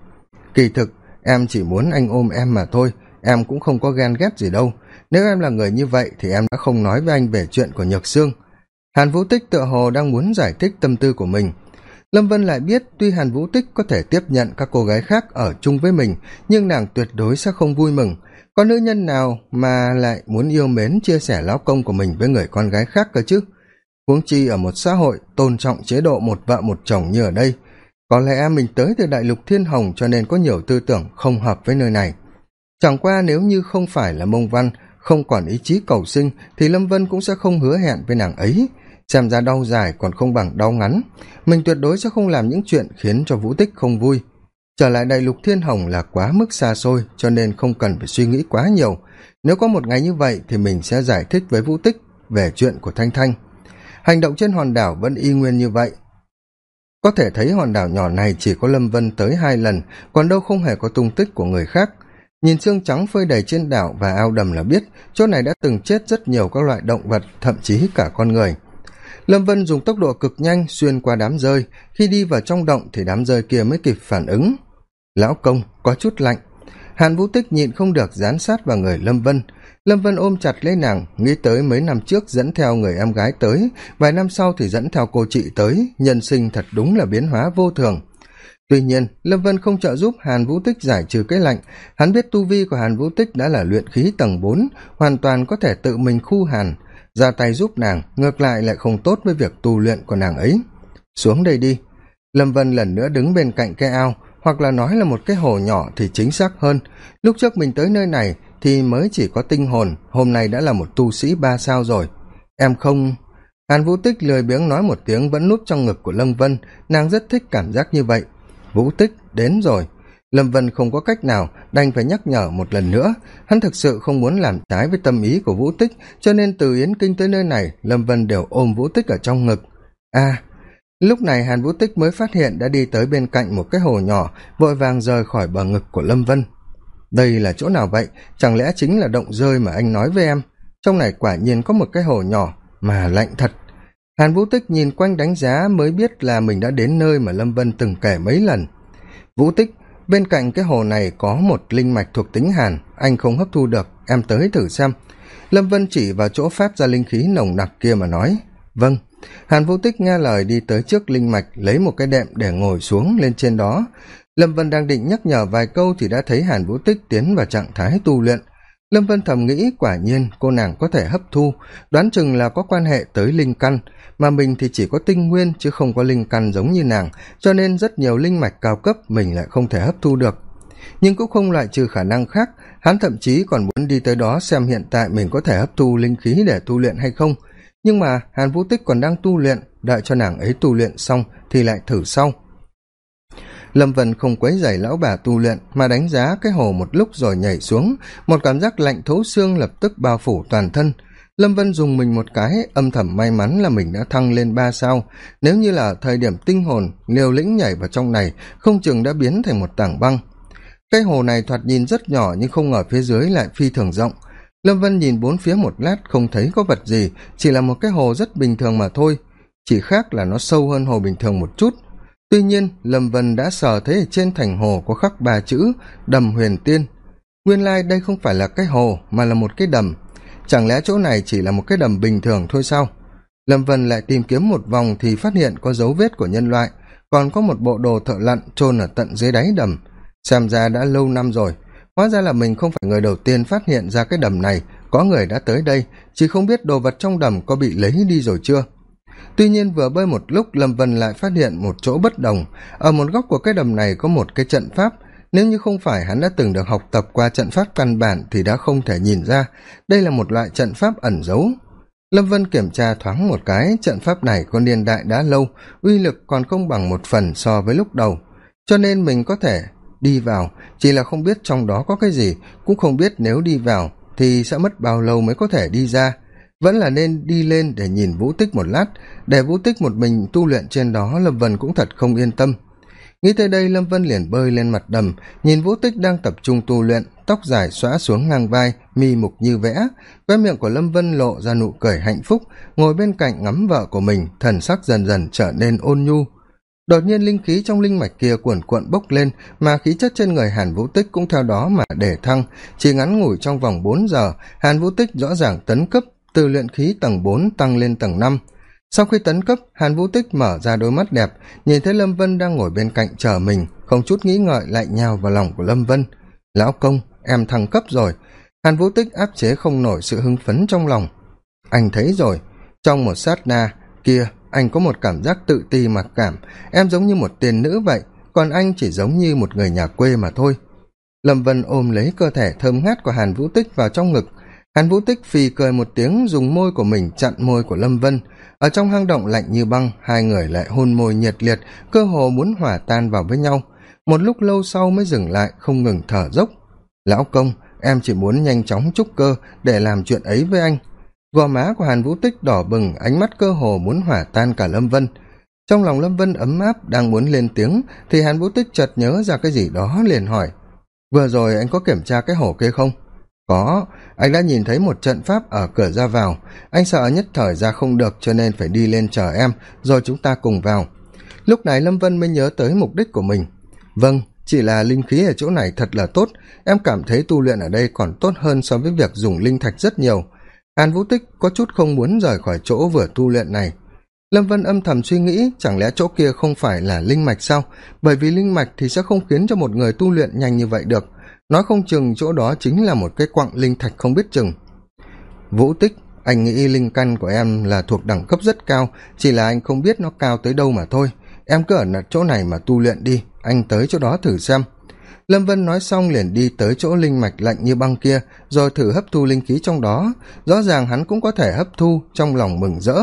Speaker 1: Kỳ thực em chỉ muốn anh ôm em mà thôi em cũng không có ghen ghét gì đâu. Nếu em là người như vậy thì em đã không nói với anh về chuyện của nhược sương. Hàn vũ tích tựa hồ đang muốn giải thích tâm tư của mình lâm vân lại biết tuy hàn vũ tích có thể tiếp nhận các cô gái khác ở chung với mình, nhưng nàng tuyệt đối sẽ không vui mừng. Có nữ nhân nào mà lại muốn yêu mến chia sẻ lão công của mình với người con gái khác cơ chứ? Huống chi ở một xã hội tôn trọng chế độ một vợ một chồng như ở đây, có lẽ mình tới từ đại lục thiên hồng cho nên có nhiều tư tưởng không hợp với nơi này. Chẳng qua nếu như không phải là mông văn, không còn ý chí cầu sinh, thì lâm vân cũng sẽ không hứa hẹn với nàng ấy xem ra đau dài còn không bằng đau ngắn. Mình tuyệt đối sẽ không làm những chuyện khiến cho vũ tích không vui. Trở lại đại lục thiên hồng là quá mức xa xôi, cho nên không cần phải suy nghĩ quá nhiều. Nếu có một ngày như vậy thì mình sẽ giải thích với vũ tích về chuyện của thanh thanh. Hành động trên hòn đảo vẫn y nguyên như vậy. Có thể thấy hòn đảo nhỏ này chỉ có lâm vân tới hai lần, còn đâu không hề có tung tích của người khác. Nhìn xương trắng phơi đầy trên đảo và ao đầm là biết, chỗ này đã từng chết rất nhiều các loại động vật, thậm chí cả con người lâm vân dùng tốc độ cực nhanh xuyên qua đám rơi. Khi đi vào trong động thì đám rơi kia mới kịp phản ứng. Lão công, có chút lạnh. Hàn vũ tích nhịn không được dán sát vào người lâm vân. Lâm vân ôm chặt lấy nàng, nghĩ tới mấy năm trước dẫn theo người em gái tới. Vài năm sau thì dẫn theo cô chị tới. Nhân sinh thật đúng là biến hóa vô thường. Tuy nhiên, lâm vân không trợ giúp hàn vũ tích giải trừ cái lạnh. Hắn biết tu vi của hàn vũ tích đã là luyện khí tầng bốn, hoàn toàn có thể tự mình khu hàn ra tay giúp nàng, ngược lại lại không tốt với việc tu luyện của nàng ấy. Xuống đây đi. Lâm vân lần nữa đứng bên cạnh cái ao, hoặc là nói là một cái hồ nhỏ thì chính xác hơn. Lúc trước mình tới nơi này thì mới chỉ có tinh hồn, hôm nay đã là một tu sĩ ba sao rồi. Em không? Hàn vũ tích lười biếng nói một tiếng vẫn núp trong ngực của lâm vân, nàng rất thích cảm giác như vậy. Vũ tích, đến rồi lâm vân không có cách nào đành phải nhắc nhở một lần nữa. Hắn thực sự không muốn làm trái với tâm ý của vũ tích cho nên từ yến kinh tới nơi này lâm vân đều ôm vũ tích ở trong ngực. A à, lúc này hàn vũ tích mới phát hiện đã đi tới bên cạnh một cái hồ nhỏ vội vàng rời khỏi bờ ngực của lâm vân. Đây là chỗ nào vậy? Chẳng lẽ chính là động rơi mà anh nói với em? Trong này quả nhiên có một cái hồ nhỏ mà lạnh thật. Hàn vũ tích nhìn quanh đánh giá mới biết là mình đã đến nơi mà lâm vân từng kể mấy lần. Vũ tích bên cạnh cái hồ này có một linh mạch thuộc tính hàn, anh không hấp thu được, em tới thử xem. Lâm vân chỉ vào chỗ phát ra linh khí nồng nặc kia mà nói vâng. Hàn vũ tích nghe lời đi tới trước linh mạch, lấy một cái đệm để ngồi xuống lên trên đó. Lâm vân đang định nhắc nhở vài câu thì đã thấy hàn vũ tích tiến vào trạng thái tu luyện lâm vân thầm nghĩ quả nhiên cô nàng có thể hấp thu, đoán chừng là có quan hệ tới linh căn, mà mình thì chỉ có tinh nguyên chứ không có linh căn giống như nàng, cho nên rất nhiều linh mạch cao cấp mình lại không thể hấp thu được. Nhưng cũng không loại trừ khả năng khác, hắn thậm chí còn muốn đi tới đó xem hiện tại mình có thể hấp thu linh khí để tu luyện hay không. Nhưng mà hàn vũ tích còn đang tu luyện, đợi cho nàng ấy tu luyện xong thì lại thử sau lâm vân không quấy dày lão bà tu luyện, mà đánh giá cái hồ một lúc rồi nhảy xuống. Một cảm giác lạnh thấu xương lập tức bao phủ toàn thân. Lâm vân dùng mình một cái, âm thầm may mắn là mình đã thăng lên ba sao. Nếu như là thời điểm tinh hồn, liều lĩnh nhảy vào trong này, không chừng đã biến thành một tảng băng. Cái hồ này thoạt nhìn rất nhỏ nhưng không ngờ phía dưới lại phi thường rộng. Lâm vân nhìn bốn phía một lát, không thấy có vật gì, chỉ là một cái hồ rất bình thường mà thôi. Chỉ khác là nó sâu hơn hồ bình thường một chút tuy nhiên, lâm vân đã sờ thấy ở trên thành hồ có khắc ba chữ, đầm huyền tiên. Nguyên lai、like、đây không phải là cái hồ, mà là một cái đầm. Chẳng lẽ chỗ này chỉ là một cái đầm bình thường thôi sao? Lâm vân lại tìm kiếm một vòng thì phát hiện có dấu vết của nhân loại, còn có một bộ đồ thợ lặn chôn ở tận dưới đáy đầm. Xem ra đã lâu năm rồi, hóa ra là mình không phải người đầu tiên phát hiện ra cái đầm này, có người đã tới đây, chỉ không biết đồ vật trong đầm có bị lấy đi rồi chưa? Tuy nhiên vừa bơi một lúc, lâm vân lại phát hiện một chỗ bất đồng. Ở một góc của cái đầm này có một cái trận pháp. Nếu như không phải hắn đã từng được học tập qua trận pháp căn bản thì đã không thể nhìn ra. Đây là một loại trận pháp ẩn giấu. Lâm vân kiểm tra thoáng một cái, trận pháp này có niên đại đã lâu, uy lực còn không bằng một phần so với lúc đầu. Cho nên mình có thể đi vào, chỉ là không biết trong đó có cái gì, cũng không biết nếu đi vào thì sẽ mất bao lâu mới có thể đi ra vẫn là nên đi lên để nhìn vũ tích một lát. Để vũ tích một mình tu luyện trên đó, lâm vân cũng thật không yên tâm. Nghĩ tới đây, lâm vân liền bơi lên mặt đầm, nhìn vũ tích đang tập trung tu luyện, tóc dài xõa xuống ngang vai, mi mục như vẽ. Que miệng của lâm vân lộ ra nụ cười hạnh phúc, ngồi bên cạnh ngắm vợ của mình, thần sắc dần dần trở nên ôn nhu. Đột nhiên linh khí trong linh mạch kia cuồn cuộn bốc lên, mà khí chất trên người hàn vũ tích cũng theo đó mà để thăng. Chỉ ngắn ngủi trong vòng bốn giờ, hàn vũ tích rõ ràng tấn cấp từ luyện khí tầng bốn tăng lên tầng năm. Sau khi tấn cấp, hàn vũ tích mở ra đôi mắt đẹp, nhìn thấy lâm vân đang ngồi bên cạnh chờ mình, không chút nghĩ ngợi lại nhào vào lòng của lâm vân. Lão công, em thăng cấp rồi. Hàn vũ tích áp chế không nổi sự hưng phấn trong lòng. Anh thấy rồi, trong một sát na kia, anh có một cảm giác tự ti mặc cảm, em giống như một tiền nữ vậy, còn anh chỉ giống như một người nhà quê mà thôi. Lâm vân ôm lấy cơ thể thơm ngát của hàn vũ tích vào trong ngực hàn vũ tích phì cười một tiếng, dùng môi của mình chặn môi của lâm vân. Ở trong hang động lạnh như băng, hai người lại hôn môi nhiệt liệt, cơ hồ muốn hỏa tan vào với nhau. Một lúc lâu sau mới dừng lại, không ngừng thở dốc. Lão công, em chỉ muốn nhanh chóng trúc cơ để làm chuyện ấy với anh. Gò má của hàn vũ tích đỏ bừng, ánh mắt cơ hồ muốn hỏa tan cả lâm vân. Trong lòng lâm vân ấm áp, đang muốn lên tiếng, thì hàn vũ tích chợt nhớ ra cái gì đó liền hỏi. Vừa rồi anh có kiểm tra cái hồ kia không? Có. Anh đã nhìn thấy một trận pháp ở cửa ra vào. Anh sợ nhất thời ra không được cho nên phải đi lên chờ em, rồi chúng ta cùng vào. Lúc này lâm vân mới nhớ tới mục đích của mình. Vâng chỉ là linh khí ở chỗ này thật là tốt. Em cảm thấy tu luyện ở đây còn tốt hơn so với việc dùng linh thạch rất nhiều. Hàn vũ tích có chút không muốn rời khỏi chỗ vừa tu luyện này. Lâm vân âm thầm suy nghĩ, chẳng lẽ chỗ kia không phải là linh mạch sao? Bởi vì linh mạch thì sẽ không khiến cho một người tu luyện nhanh như vậy được nói không chừng chỗ đó chính là một cái quặng linh thạch không biết chừng. Vũ tích, anh nghĩ linh căn của em là thuộc đẳng cấp rất cao, chỉ là anh không biết nó cao tới đâu mà thôi. Em cứ ở chỗ này mà tu luyện đi, anh tới chỗ đó thử xem. Lâm vân nói xong liền đi tới chỗ linh mạch lạnh như băng kia, rồi thử hấp thu linh khí trong đó. Rõ ràng hắn cũng có thể hấp thu, trong lòng mừng rỡ.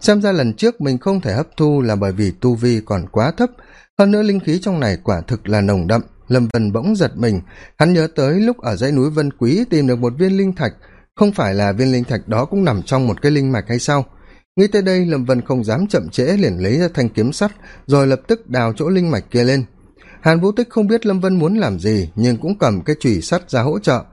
Speaker 1: Xem ra lần trước mình không thể hấp thu là bởi vì tu vi còn quá thấp. Hơn nữa linh khí trong này quả thực là nồng đậm lâm vân bỗng giật mình. Hắn nhớ tới lúc ở dãy núi vân quý tìm được một viên linh thạch. Không phải là viên linh thạch đó cũng nằm trong một cái linh mạch hay sao? Nghĩ tới đây, lâm vân không dám chậm trễ, liền lấy ra thanh kiếm sắt, rồi lập tức đào chỗ linh mạch kia lên. Hàn vũ tích không biết lâm vân muốn làm gì, nhưng cũng cầm cái chùy sắt ra hỗ trợ.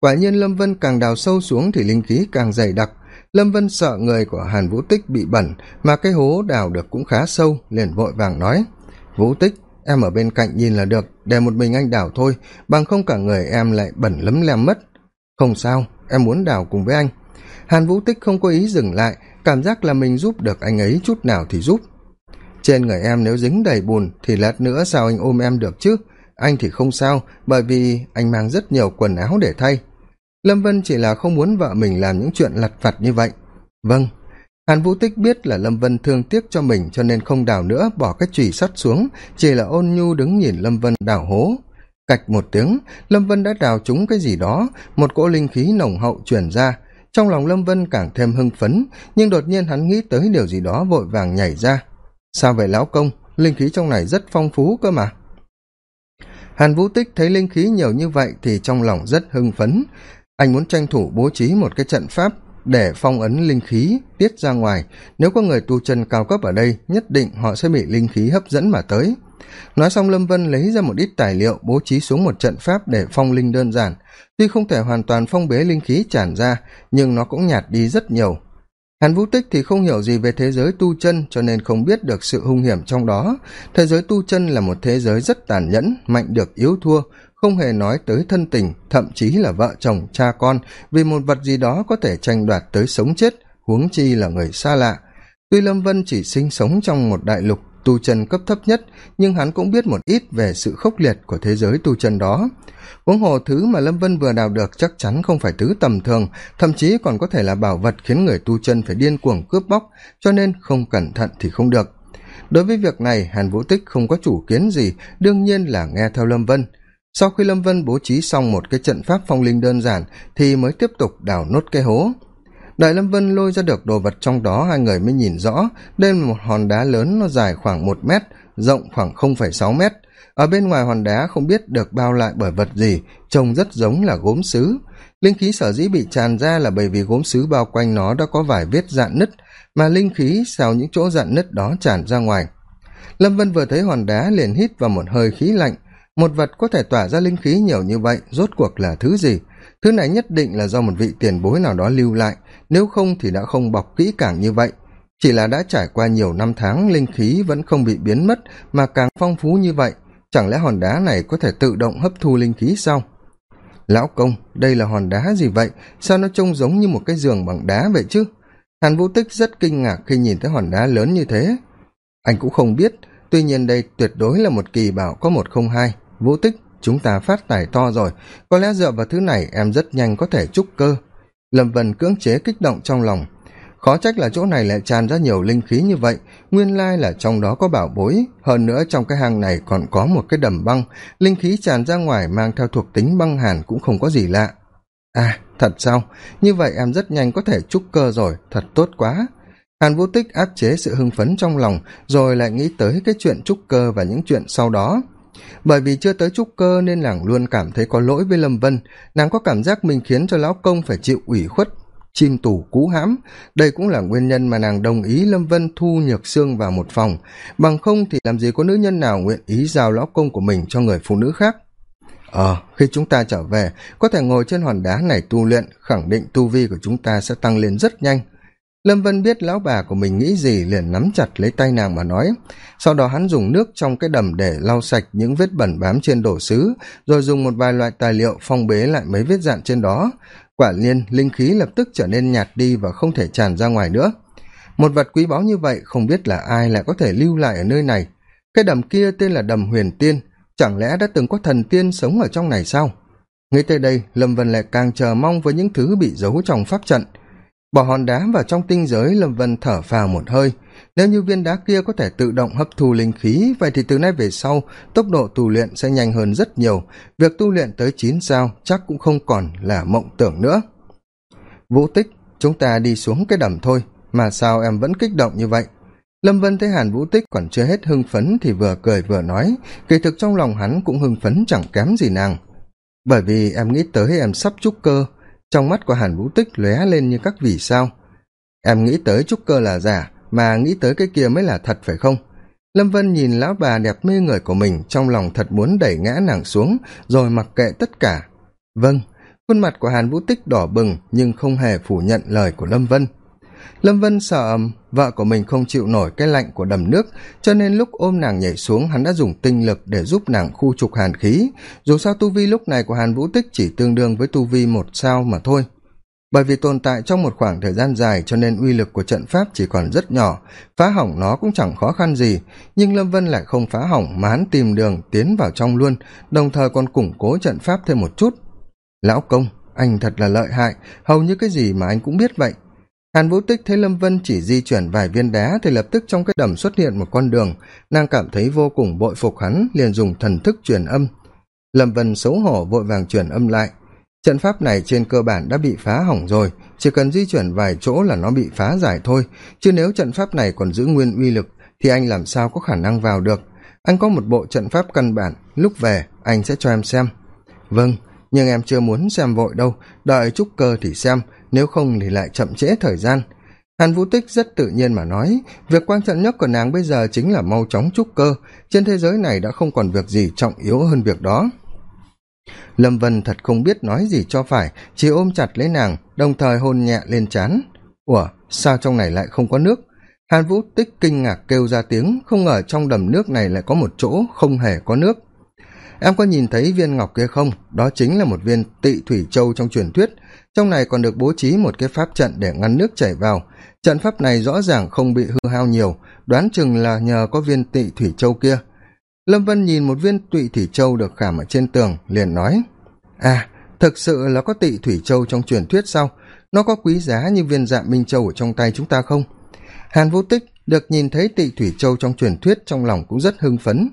Speaker 1: Quả nhiên lâm vân càng đào sâu xuống thì linh khí càng dày đặc. Lâm vân sợ người của hàn vũ tích bị bẩn, mà cái hố đào được cũng khá sâu, liền vội vàng nói, vũ tích em ở bên cạnh nhìn là được, để một mình anh đào thôi, bằng không cả người em lại bẩn lấm lem mất. Không sao, em muốn đào cùng với anh. Hàn vũ tích không có ý dừng lại, cảm giác là mình giúp được anh ấy chút nào thì giúp. Trên người em nếu dính đầy bùn thì lát nữa sao anh ôm em được chứ? Anh thì không sao, bởi vì anh mang rất nhiều quần áo để thay. Lâm vân chỉ là không muốn vợ mình làm những chuyện lặt vặt như vậy. Vâng hàn vũ tích biết là lâm vân thương tiếc cho mình cho nên không đào nữa, bỏ cái chùy sắt xuống, chỉ là ôn nhu đứng nhìn lâm vân đào hố. Cạch một tiếng, lâm vân đã đào trúng cái gì đó, một cỗ linh khí nồng hậu truyền ra. Trong lòng lâm vân càng thêm hưng phấn, nhưng đột nhiên hắn nghĩ tới điều gì đó vội vàng nhảy ra. Sao vậy lão công? Linh khí trong này rất phong phú cơ mà. Hàn vũ tích thấy linh khí nhiều như vậy thì trong lòng rất hưng phấn. Anh muốn tranh thủ bố trí một cái trận pháp để phong ấn linh khí tiết ra ngoài. Nếu có người tu chân cao cấp ở đây, nhất định họ sẽ bị linh khí hấp dẫn mà tới. Nói xong, lâm vân lấy ra một ít tài liệu bố trí xuống một trận pháp để phong linh đơn giản. Tuy không thể hoàn toàn phong bế linh khí tràn ra, nhưng nó cũng nhạt đi rất nhiều. Hàn vũ tích thì không hiểu gì về thế giới tu chân, cho nên không biết được sự hung hiểm trong đó. Thế giới tu chân là một thế giới rất tàn nhẫn, mạnh được yếu thua không hề nói tới thân tình, thậm chí là vợ chồng, cha con, vì một vật gì đó có thể tranh đoạt tới sống chết, huống chi là người xa lạ. Tuy lâm vân chỉ sinh sống trong một đại lục tu chân cấp thấp nhất, nhưng hắn cũng biết một ít về sự khốc liệt của thế giới tu chân đó. Huống hồ thứ mà lâm vân vừa đào được chắc chắn không phải thứ tầm thường, thậm chí còn có thể là bảo vật khiến người tu chân phải điên cuồng cướp bóc, cho nên không cẩn thận thì không được. Đối với việc này, hàn vũ tích không có chủ kiến gì, đương nhiên là nghe theo lâm vân sau khi lâm vân bố trí xong một cái trận pháp phong linh đơn giản, thì mới tiếp tục đào nốt cái hố. Đợi lâm vân lôi ra được đồ vật trong đó, hai người mới nhìn rõ. Đây là một hòn đá lớn, nó dài khoảng một mét, rộng khoảng không phẩy sáu mét. Ở bên ngoài hòn đá không biết được bao lại bởi vật gì, trông rất giống là gốm sứ. Linh khí sở dĩ bị tràn ra là bởi vì gốm sứ bao quanh nó đã có vài vết dạn nứt, mà linh khí sau những chỗ dạn nứt đó tràn ra ngoài. Lâm vân vừa thấy hòn đá liền hít vào một hơi khí lạnh một vật có thể tỏa ra linh khí nhiều như vậy, rốt cuộc là thứ gì? Thứ này nhất định là do một vị tiền bối nào đó lưu lại, nếu không thì đã không bọc kỹ càng như vậy. Chỉ là đã trải qua nhiều năm tháng, linh khí vẫn không bị biến mất mà càng phong phú như vậy, chẳng lẽ hòn đá này có thể tự động hấp thu linh khí sao? Lão công, đây là hòn đá gì vậy? Sao nó trông giống như một cái giường bằng đá vậy chứ? Hàn vũ tích rất kinh ngạc khi nhìn thấy hòn đá lớn như thế. Anh cũng không biết, tuy nhiên đây tuyệt đối là một kỳ bảo có một không hai vũ tích, chúng ta phát tài to rồi. Có lẽ dựa vào thứ này em rất nhanh có thể trúc cơ. Lâm vân cưỡng chế kích động trong lòng. Khó trách là chỗ này lại tràn ra nhiều linh khí như vậy. Nguyên lai là trong đó có bảo bối. Hơn nữa trong cái hang này còn có một cái đầm băng. Linh khí tràn ra ngoài mang theo thuộc tính băng hàn cũng không có gì lạ. À thật sao? Như vậy em rất nhanh có thể trúc cơ rồi. Thật tốt quá. Hàn vũ tích áp chế sự hưng phấn trong lòng, rồi lại nghĩ tới cái chuyện trúc cơ và những chuyện sau đó bởi vì chưa tới trúc cơ nên nàng luôn cảm thấy có lỗi với lâm vân. Nàng có cảm giác mình khiến cho lão công phải chịu ủy khuất, chim tù cú hãm. Đây cũng là nguyên nhân mà nàng đồng ý lâm vân thu nhược xương vào một phòng. Bằng không thì làm gì có nữ nhân nào nguyện ý giao lão công của mình cho người phụ nữ khác. Ờ khi chúng ta trở về, có thể ngồi trên hòn đá này tu luyện, khẳng định tu vi của chúng ta sẽ tăng lên rất nhanh lâm vân biết lão bà của mình nghĩ gì liền nắm chặt lấy tay nàng mà nói. Sau đó hắn dùng nước trong cái đầm để lau sạch những vết bẩn bám trên đổ sứ rồi dùng một vài loại tài liệu phong bế lại mấy vết dạn trên đó. Quả nhiên, linh khí lập tức trở nên nhạt đi và không thể tràn ra ngoài nữa. Một vật quý báu như vậy không biết là ai lại có thể lưu lại ở nơi này. Cái đầm kia tên là đầm huyền tiên, chẳng lẽ đã từng có thần tiên sống ở trong này sao? Nghĩ tới đây, lâm vân lại càng chờ mong với những thứ bị giấu trong pháp trận bỏ hòn đá vào trong tinh giới, lâm vân thở phào một hơi. Nếu như viên đá kia có thể tự động hấp thu linh khí, vậy thì từ nay về sau, tốc độ tu luyện sẽ nhanh hơn rất nhiều. Việc tu luyện tới chín sao chắc cũng không còn là mộng tưởng nữa. Vũ tích, chúng ta đi xuống cái đầm thôi, mà sao em vẫn kích động như vậy? Lâm vân thấy hàn vũ tích còn chưa hết hưng phấn thì vừa cười vừa nói, kỳ thực trong lòng hắn cũng hưng phấn chẳng kém gì nàng. Bởi vì em nghĩ tới em sắp trúc cơ trong mắt của hàn vũ tích lóe lên như các vì sao. Em nghĩ tới trúc cơ là giả, mà nghĩ tới cái kia mới là thật phải không? Lâm vân nhìn lão bà đẹp mê người của mình, trong lòng thật muốn đẩy ngã nàng xuống, rồi mặc kệ tất cả. Vâng khuôn mặt của hàn vũ tích đỏ bừng, nhưng không hề phủ nhận lời của lâm vân lâm vân sợ vợ của mình không chịu nổi cái lạnh của đầm nước, cho nên lúc ôm nàng nhảy xuống, hắn đã dùng tinh lực để giúp nàng khu trục hàn khí. Dù sao tu vi lúc này của hàn vũ tích chỉ tương đương với tu vi một sao mà thôi. Bởi vì tồn tại trong một khoảng thời gian dài, cho nên uy lực của trận pháp chỉ còn rất nhỏ. Phá hỏng nó cũng chẳng khó khăn gì, nhưng lâm vân lại không phá hỏng mà hắn tìm đường tiến vào trong luôn, đồng thời còn củng cố trận pháp thêm một chút. Lão công, anh thật là lợi hại. Hầu như cái gì mà anh cũng biết vậy hàn vũ tích thấy lâm vân chỉ di chuyển vài viên đá thì lập tức trong cái đầm xuất hiện một con đường. Nàng cảm thấy vô cùng bội phục hắn, liền dùng thần thức truyền âm. Lâm vân xấu hổ vội vàng truyền âm lại. Trận pháp này trên cơ bản đã bị phá hỏng rồi, chỉ cần di chuyển vài chỗ là nó bị phá giải thôi. Chứ nếu trận pháp này còn giữ nguyên uy lực, thì anh làm sao có khả năng vào được? Anh có một bộ trận pháp căn bản, lúc về, anh sẽ cho em xem. Vâng nhưng em chưa muốn xem vội đâu, đợi trúc cơ thì xem nếu không thì lại chậm trễ thời gian. Hàn vũ tích rất tự nhiên mà nói, việc quan trọng nhất của nàng bây giờ chính là mau chóng trúc cơ. Trên thế giới này đã không còn việc gì trọng yếu hơn việc đó. Lâm vân thật không biết nói gì cho phải, chỉ ôm chặt lấy nàng, đồng thời hôn nhẹ lên trán. Ủa, sao trong này lại không có nước? Hàn vũ tích kinh ngạc kêu ra tiếng, không ngờ trong đầm nước này lại có một chỗ không hề có nước. Em có nhìn thấy viên ngọc kia không? Đó chính là một viên tị thủy châu trong truyền thuyết trong này còn được bố trí một cái pháp trận để ngăn nước chảy vào. Trận pháp này rõ ràng không bị hư hao nhiều, đoán chừng là nhờ có viên tị thủy châu kia. Lâm vân nhìn một viên tụy thủy châu được khảm ở trên tường, liền nói à thực sự là có tị thủy châu trong truyền thuyết sao? Nó có quý giá như viên dạ minh châu ở trong tay chúng ta không? Hàn vũ tích được nhìn thấy tị thủy châu trong truyền thuyết trong lòng cũng rất hưng phấn.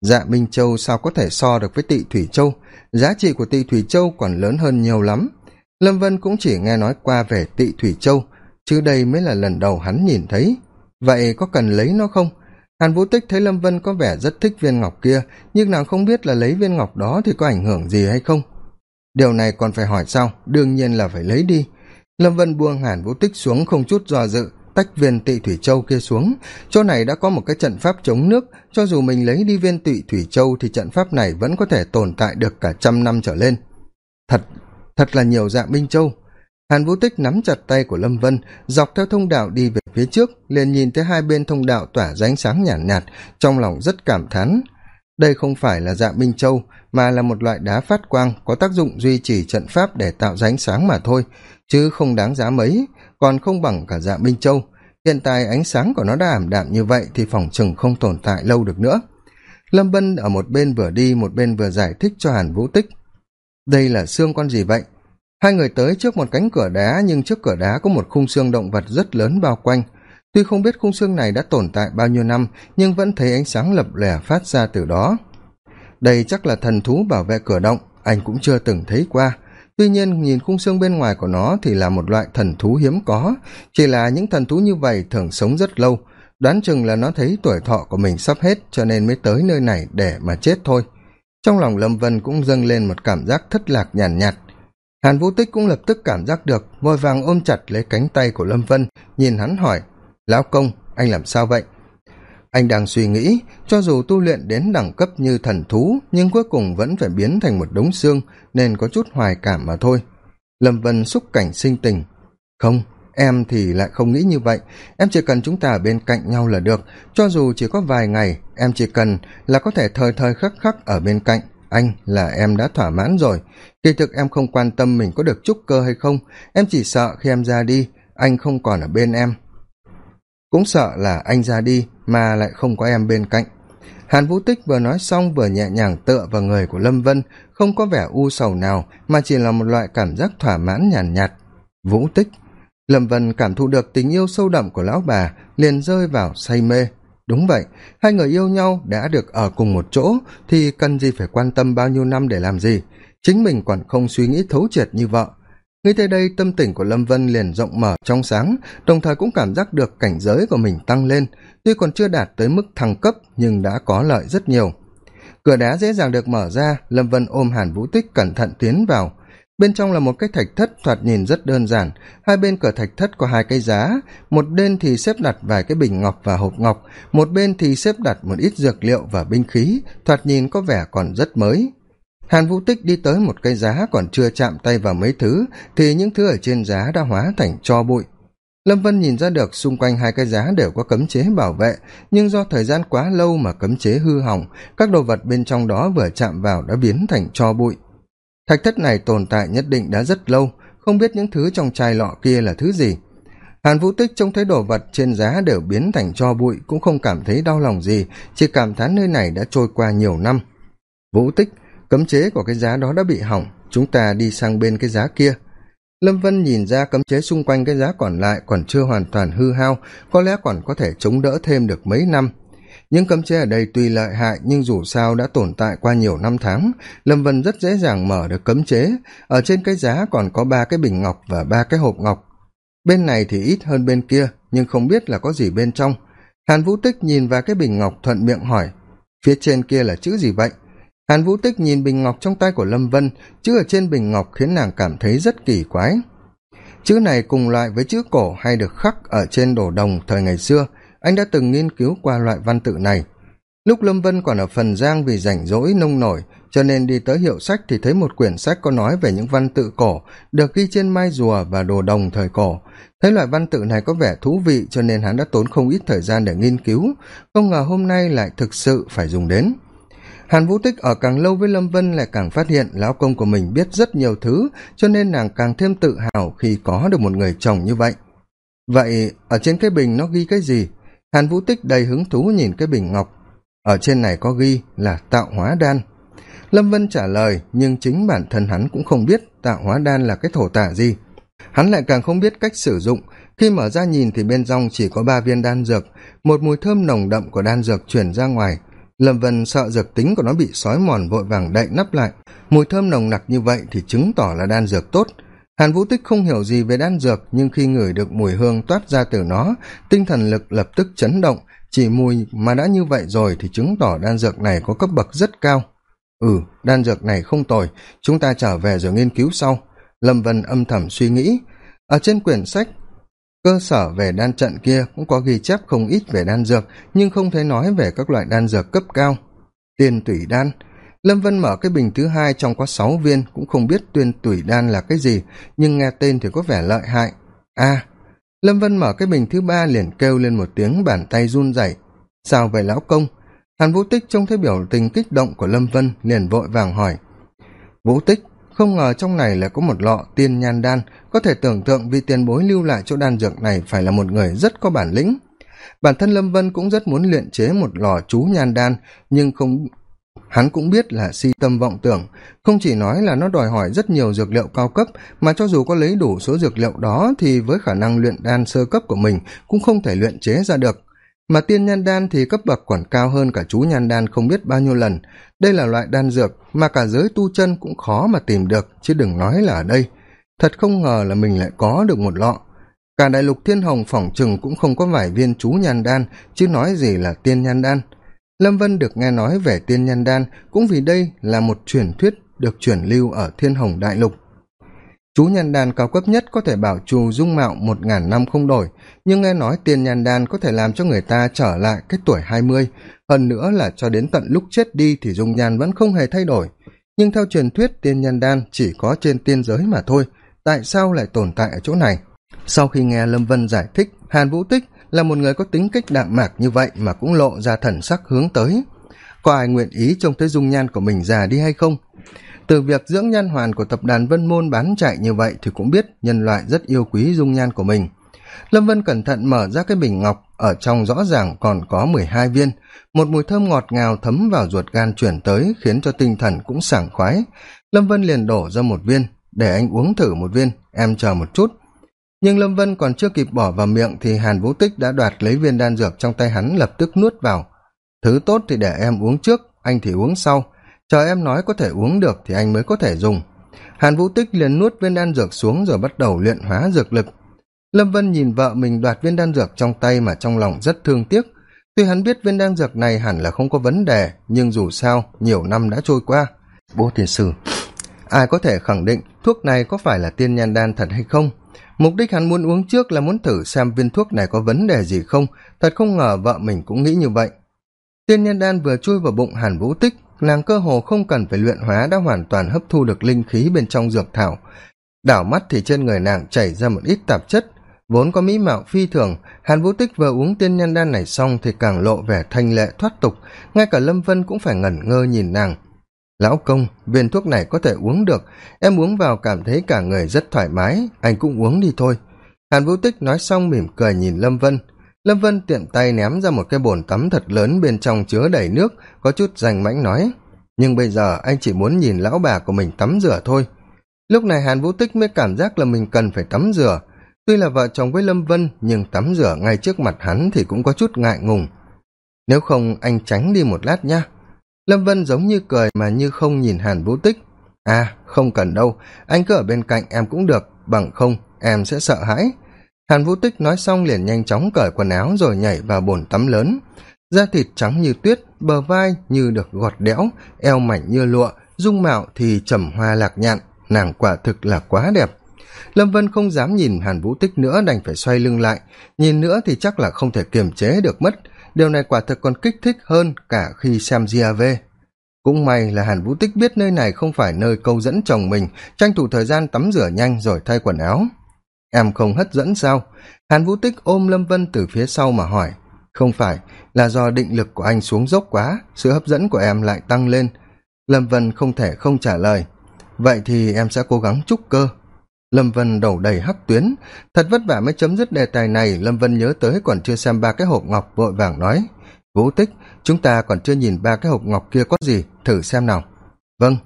Speaker 1: Dạ minh châu sao có thể so được với tị thủy châu? Giá trị của tị thủy châu còn lớn hơn nhiều lắm lâm vân cũng chỉ nghe nói qua về tị thủy châu, chứ đây mới là lần đầu hắn nhìn thấy. Vậy có cần lấy nó không? Hàn vũ tích thấy lâm vân có vẻ rất thích viên ngọc kia, nhưng nàng không biết là lấy viên ngọc đó thì có ảnh hưởng gì hay không. Điều này còn phải hỏi sao đương nhiên là phải lấy đi. Lâm vân buông hàn vũ tích xuống không chút do dự, tách viên tị thủy châu kia xuống. Chỗ này đã có một cái trận pháp chống nước, cho dù mình lấy đi viên tị thủy châu thì trận pháp này vẫn có thể tồn tại được cả trăm năm trở lên. Thật thật là nhiều dạng minh châu. Hàn vũ tích nắm chặt tay của lâm vân dọc theo thông đạo đi về phía trước liền nhìn thấy hai bên thông đạo tỏa ra ánh sáng nhàn nhạt, nhạt trong lòng rất cảm thán. Đây không phải là dạng minh châu mà là một loại đá phát quang có tác dụng duy trì trận pháp để tạo ra ánh sáng mà thôi chứ không đáng giá mấy còn không bằng cả dạ minh châu. Hiện tại ánh sáng của nó đã ảm đạm như vậy thì phòng chừng không tồn tại lâu được nữa. Lâm vân ở một bên vừa đi một bên vừa giải thích cho hàn vũ tích đây là xương con gì vậy? Hai người tới trước một cánh cửa đá, nhưng trước cửa đá có một khung xương động vật rất lớn bao quanh. Tuy không biết khung xương này đã tồn tại bao nhiêu năm, nhưng vẫn thấy ánh sáng lập lẻ phát ra từ đó. Đây chắc là thần thú bảo vệ cửa động, anh cũng chưa từng thấy qua. Tuy nhiên, nhìn khung xương bên ngoài của nó thì là một loại thần thú hiếm có. Chỉ là những thần thú như vậy thường sống rất lâu. Đoán chừng là nó thấy tuổi thọ của mình sắp hết, cho nên mới tới nơi này để mà chết thôi trong lòng lâm vân cũng dâng lên một cảm giác thất lạc nhàn nhạt, nhạt hàn vũ tích cũng lập tức cảm giác được vội vàng ôm chặt lấy cánh tay của lâm vân nhìn hắn hỏi lão công anh làm sao vậy? Anh đang suy nghĩ cho dù tu luyện đến đẳng cấp như thần thú nhưng cuối cùng vẫn phải biến thành một đống xương nên có chút hoài cảm mà thôi. Lâm vân xúc cảnh sinh tình không em thì lại không nghĩ như vậy. Em chỉ cần chúng ta ở bên cạnh nhau là được. Cho dù chỉ có vài ngày em chỉ cần là có thể thời thời khắc khắc ở bên cạnh. Anh là em đã thỏa mãn rồi. Kỳ thực em không quan tâm mình có được trúc cơ hay không. Em chỉ sợ khi em ra đi anh không còn ở bên em. Cũng sợ là anh ra đi mà lại không có em bên cạnh. Hàn vũ tích vừa nói xong vừa nhẹ nhàng tựa vào người của lâm vân không có vẻ u sầu nào mà chỉ là một loại cảm giác thỏa mãn nhàn nhạt, nhạt vũ tích lâm vân cảm thụ được tình yêu sâu đậm của lão bà, liền rơi vào say mê. Đúng vậy, hai người yêu nhau đã được ở cùng một chỗ, thì cần gì phải quan tâm bao nhiêu năm để làm gì? Chính mình còn không suy nghĩ thấu triệt như vợ. Nghĩ tới đây, tâm tình của lâm vân liền rộng mở trong sáng, đồng thời cũng cảm giác được cảnh giới của mình tăng lên, tuy còn chưa đạt tới mức thăng cấp nhưng đã có lợi rất nhiều. Cửa đá dễ dàng được mở ra, lâm vân ôm hàn vũ tích cẩn thận tiến vào bên trong là một cái thạch thất thoạt nhìn rất đơn giản. Hai bên cửa thạch thất có hai cái giá. Một bên thì xếp đặt vài cái bình ngọc và hộp ngọc. Một bên thì xếp đặt một ít dược liệu và binh khí. Thoạt nhìn có vẻ còn rất mới. Hàn vũ tích đi tới một cây giá còn chưa chạm tay vào mấy thứ, thì những thứ ở trên giá đã hóa thành cho bụi. Lâm vân nhìn ra được xung quanh hai cái giá đều có cấm chế bảo vệ, nhưng do thời gian quá lâu mà cấm chế hư hỏng, các đồ vật bên trong đó vừa chạm vào đã biến thành cho bụi thạch thất này tồn tại nhất định đã rất lâu, không biết những thứ trong chai lọ kia là thứ gì. Hàn vũ tích trông thấy đồ vật trên giá đều biến thành cho bụi, cũng không cảm thấy đau lòng gì, chỉ cảm thán nơi này đã trôi qua nhiều năm. Vũ tích, cấm chế của cái giá đó đã bị hỏng, chúng ta đi sang bên cái giá kia. Lâm vân nhìn ra cấm chế xung quanh cái giá còn lại còn chưa hoàn toàn hư hao, có lẽ còn có thể chống đỡ thêm được mấy năm những cấm chế ở đây tuy lợi hại nhưng dù sao đã tồn tại qua nhiều năm tháng, lâm vân rất dễ dàng mở được cấm chế. Ở trên cái giá còn có ba cái bình ngọc và ba cái hộp ngọc. Bên này thì ít hơn bên kia, nhưng không biết là có gì bên trong. Hàn vũ tích nhìn vào cái bình ngọc thuận miệng hỏi, phía trên kia là chữ gì vậy? Hàn vũ tích nhìn bình ngọc trong tay của lâm vân, chữ ở trên bình ngọc khiến nàng cảm thấy rất kỳ quái. Chữ này cùng loại với chữ cổ hay được khắc ở trên đồ đồng thời ngày xưa anh đã từng nghiên cứu qua loại văn tự này. Lúc lâm vân còn ở phần giang vì rảnh rỗi nông nổi, cho nên đi tới hiệu sách thì thấy một quyển sách có nói về những văn tự cổ được ghi trên mai rùa và đồ đồng thời cổ. Thấy loại văn tự này có vẻ thú vị, cho nên hắn đã tốn không ít thời gian để nghiên cứu. Không ngờ hôm nay lại thực sự phải dùng đến. Hàn vũ tích ở càng lâu với lâm vân lại càng phát hiện lão công của mình biết rất nhiều thứ, cho nên nàng càng thêm tự hào khi có được một người chồng như vậy. Vậy ở trên cái bình nó ghi cái gì? Hàn vũ tích đầy hứng thú nhìn cái bình ngọc. Ở trên này có ghi là tạo hóa đan. Lâm vân trả lời, nhưng chính bản thân hắn cũng không biết tạo hóa đan là cái thổ tả gì. Hắn lại càng không biết cách sử dụng. Khi mở ra nhìn thì bên trong chỉ có ba viên đan dược. Một mùi thơm nồng đậm của đan dược chuyển ra ngoài. Lâm vân sợ dược tính của nó bị sói mòn vội vàng đậy nắp lại. Mùi thơm nồng nặc như vậy thì chứng tỏ là đan dược tốt hàn vũ tích không hiểu gì về đan dược, nhưng khi ngửi được mùi hương toát ra từ nó, tinh thần lực lập tức chấn động. Chỉ mùi mà đã như vậy rồi thì chứng tỏ đan dược này có cấp bậc rất cao. Ừ đan dược này không tồi, chúng ta trở về rồi nghiên cứu sau. Lâm vân âm thầm suy nghĩ. Ở trên quyển sách, cơ sở về đan trận kia cũng có ghi chép không ít về đan dược, nhưng không thấy nói về các loại đan dược cấp cao. Tiền tủy đan lâm vân mở cái bình thứ hai trong có sáu viên cũng không biết tuyên tủy đan là cái gì nhưng nghe tên thì có vẻ lợi hại. A à, lâm vân mở cái bình thứ ba liền kêu lên một tiếng bàn tay run rẩy. Sao vậy lão công? Hàn vũ tích trông thấy biểu tình kích động của lâm vân liền vội vàng hỏi. Vũ tích không ngờ trong này lại có một lọ tiên nhan đan. Có thể tưởng tượng vì tiền bối lưu lại chỗ đan dược này phải là một người rất có bản lĩnh. Bản thân lâm vân cũng rất muốn luyện chế một lò chú nhan đan nhưng không hắn cũng biết là si tâm vọng tưởng. Không chỉ nói là nó đòi hỏi rất nhiều dược liệu cao cấp, mà cho dù có lấy đủ số dược liệu đó thì với khả năng luyện đan sơ cấp của mình cũng không thể luyện chế ra được. Mà tiên nhan đan thì cấp bậc còn cao hơn cả chú nhan đan không biết bao nhiêu lần. Đây là loại đan dược mà cả giới tu chân cũng khó mà tìm được, chứ đừng nói là ở đây. Thật không ngờ là mình lại có được một lọ. Cả đại lục thiên hồng phỏng chừng cũng không có vài viên chú nhan đan, chứ nói gì là tiên nhan đan lâm vân được nghe nói về tiên nhân đan, cũng vì đây là một truyền thuyết được truyền lưu ở thiên hồng đại lục. Chú nhân đan cao cấp nhất có thể bảo trù dung mạo một ngàn năm không đổi, nhưng nghe nói tiên nhân đan có thể làm cho người ta trở lại cái tuổi hai mươi, hơn nữa là cho đến tận lúc chết đi thì dung nhan vẫn không hề thay đổi. Nhưng theo truyền thuyết, tiên nhân đan chỉ có trên tiên giới mà thôi, tại sao lại tồn tại ở chỗ này? Sau khi nghe lâm vân giải thích, hàn vũ tích là một người có tính cách đạm mạc như vậy mà cũng lộ ra thần sắc hướng tới. Có ai nguyện ý trông thấy dung nhan của mình già đi hay không? Từ việc dưỡng nhan hoàn của tập đoàn vân môn bán chạy như vậy thì cũng biết nhân loại rất yêu quý dung nhan của mình. Lâm vân cẩn thận mở ra cái bình ngọc, ở trong rõ ràng còn có mười hai viên. Một mùi thơm ngọt ngào thấm vào ruột gan chuyển tới, khiến cho tinh thần cũng sảng khoái. Lâm vân liền đổ ra một viên. Để anh uống thử một viên, em chờ một chút nhưng lâm vân còn chưa kịp bỏ vào miệng thì hàn vũ tích đã đoạt lấy viên đan dược trong tay hắn lập tức nuốt vào. Thứ tốt thì để em uống trước anh thì uống sau. Chờ em nói có thể uống được thì anh mới có thể dùng. Hàn vũ tích liền nuốt viên đan dược xuống rồi bắt đầu luyện hóa dược lực. Lâm vân nhìn vợ mình đoạt viên đan dược trong tay mà trong lòng rất thương tiếc. Tuy hắn biết viên đan dược này hẳn là không có vấn đề nhưng dù sao nhiều năm đã trôi qua. Bố tiền sử. Ai có thể khẳng định thuốc này có phải là tiên nhan đan thật hay không mục đích hắn muốn uống trước là muốn thử xem viên thuốc này có vấn đề gì không. Thật không ngờ vợ mình cũng nghĩ như vậy. Tiên nhân đan vừa chui vào bụng hàn vũ tích, nàng cơ hồ không cần phải luyện hóa đã hoàn toàn hấp thu được linh khí bên trong dược thảo. Đảo mắt thì trên người nàng chảy ra một ít tạp chất, vốn có mỹ mạo phi thường. Hàn vũ tích vừa uống tiên nhân đan này xong thì càng lộ vẻ thanh lệ thoát tục. Ngay cả lâm vân cũng phải ngẩn ngơ nhìn nàng lão công, viên thuốc này có thể uống được. Em uống vào cảm thấy cả người rất thoải mái. Anh cũng uống đi thôi. Hàn vũ tích nói xong mỉm cười nhìn lâm vân. Lâm vân tiện tay ném ra một cái bồn tắm thật lớn bên trong chứa đầy nước, có chút danh mãnh nói, nhưng bây giờ anh chỉ muốn nhìn lão bà của mình tắm rửa thôi. Lúc này hàn vũ tích mới cảm giác là mình cần phải tắm rửa. Tuy là vợ chồng với lâm vân, nhưng tắm rửa ngay trước mặt hắn thì cũng có chút ngại ngùng. Nếu không, anh tránh đi một lát nhá lâm vân giống như cười mà như không nhìn hàn vũ tích. À không cần đâu, anh cứ ở bên cạnh em cũng được, bằng không, em sẽ sợ hãi. Hàn vũ tích nói xong liền nhanh chóng cởi quần áo rồi nhảy vào bồn tắm lớn. Da thịt trắng như tuyết, bờ vai như được gọt đẽo, eo mảnh như lụa, dung mạo thì trầm hoa lạc nhạn, nàng quả thực là quá đẹp. Lâm vân không dám nhìn hàn vũ tích nữa, đành phải xoay lưng lại. Nhìn nữa thì chắc là không thể kiềm chế được mất điều này quả thực còn kích thích hơn cả khi xem gav cũng may là hàn vũ tích biết nơi này không phải nơi câu dẫn chồng mình, tranh thủ thời gian tắm rửa nhanh rồi thay quần áo. Em không hất dẫn sao? Hàn vũ tích ôm lâm vân từ phía sau mà hỏi. Không phải, là do định lực của anh xuống dốc quá, sự hấp dẫn của em lại tăng lên. Lâm vân không thể không trả lời. Vậy thì em sẽ cố gắng trúc cơ lâm vân đầu đầy hắc tuyến. Thật vất vả mới chấm dứt đề tài này, lâm vân nhớ tới còn chưa xem ba cái hộp ngọc, vội vàng nói, vũ tích, chúng ta còn chưa nhìn ba cái hộp ngọc kia có gì, thử xem nào. Vâng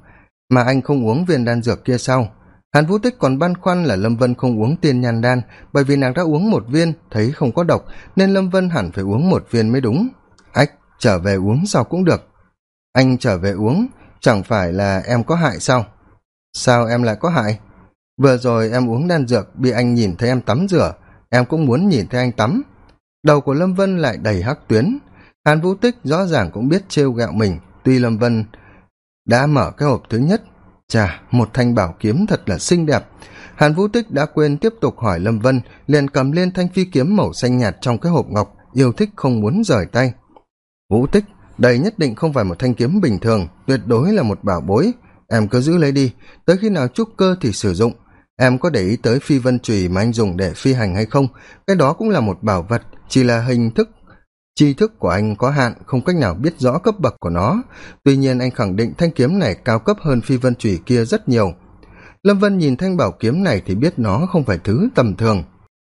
Speaker 1: mà anh không uống viên đan dược kia sao? Hàn vũ tích còn băn khoăn là lâm vân không uống tiên nhan đan, bởi vì nàng đã uống một viên, thấy không có độc, nên lâm vân hẳn phải uống một viên mới đúng. Ách, trở về uống sau cũng được. Anh trở về uống, chẳng phải là em có hại sao? Sao em lại có hại? Vừa rồi em uống đan dược, bị anh nhìn thấy em tắm rửa. Em cũng muốn nhìn thấy anh tắm. Đầu của lâm vân lại đầy hắc tuyến. Hàn vũ tích rõ ràng cũng biết trêu gạo mình. Tuy lâm vân đã mở cái hộp thứ nhất, chà, một thanh bảo kiếm thật là xinh đẹp. Hàn vũ tích đã quên tiếp tục hỏi lâm vân, liền cầm lên thanh phi kiếm màu xanh nhạt trong cái hộp ngọc, yêu thích không muốn rời tay. Vũ tích, đây nhất định không phải một thanh kiếm bình thường, tuyệt đối là một bảo bối. Em cứ giữ lấy đi, tới khi nào trúc cơ thì sử dụng em có để ý tới phi vân trùy mà anh dùng để phi hành hay không? Cái đó cũng là một bảo vật, chỉ là hình thức, tri thức của anh có hạn, không cách nào biết rõ cấp bậc của nó. Tuy nhiên anh khẳng định thanh kiếm này cao cấp hơn phi vân trùy kia rất nhiều. Lâm vân nhìn thanh bảo kiếm này thì biết nó không phải thứ tầm thường.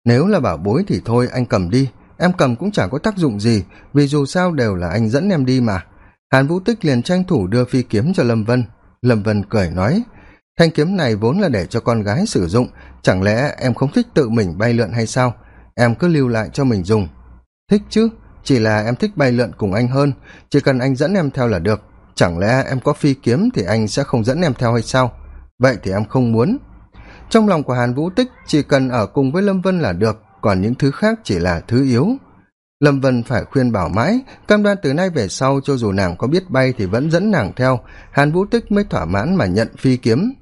Speaker 1: Nếu là bảo bối thì thôi, anh cầm đi. Em cầm cũng chẳng có tác dụng gì, vì dù sao đều là anh dẫn em đi mà. Hàn vũ tích liền tranh thủ đưa phi kiếm cho lâm vân. Lâm vân cười nói thanh kiếm này vốn là để cho con gái sử dụng, chẳng lẽ em không thích tự mình bay lượn hay sao? Em cứ lưu lại cho mình dùng. Thích chứ, chỉ là em thích bay lượn cùng anh hơn, chỉ cần anh dẫn em theo là được. Chẳng lẽ em có phi kiếm thì anh sẽ không dẫn em theo hay sao? Vậy thì em không muốn. Trong lòng của hàn vũ tích, chỉ cần ở cùng với lâm vân là được, còn những thứ khác chỉ là thứ yếu. Lâm vân phải khuyên bảo mãi, cam đoan từ nay về sau cho dù nàng có biết bay thì vẫn dẫn nàng theo. Hàn vũ tích mới thỏa mãn mà nhận phi kiếm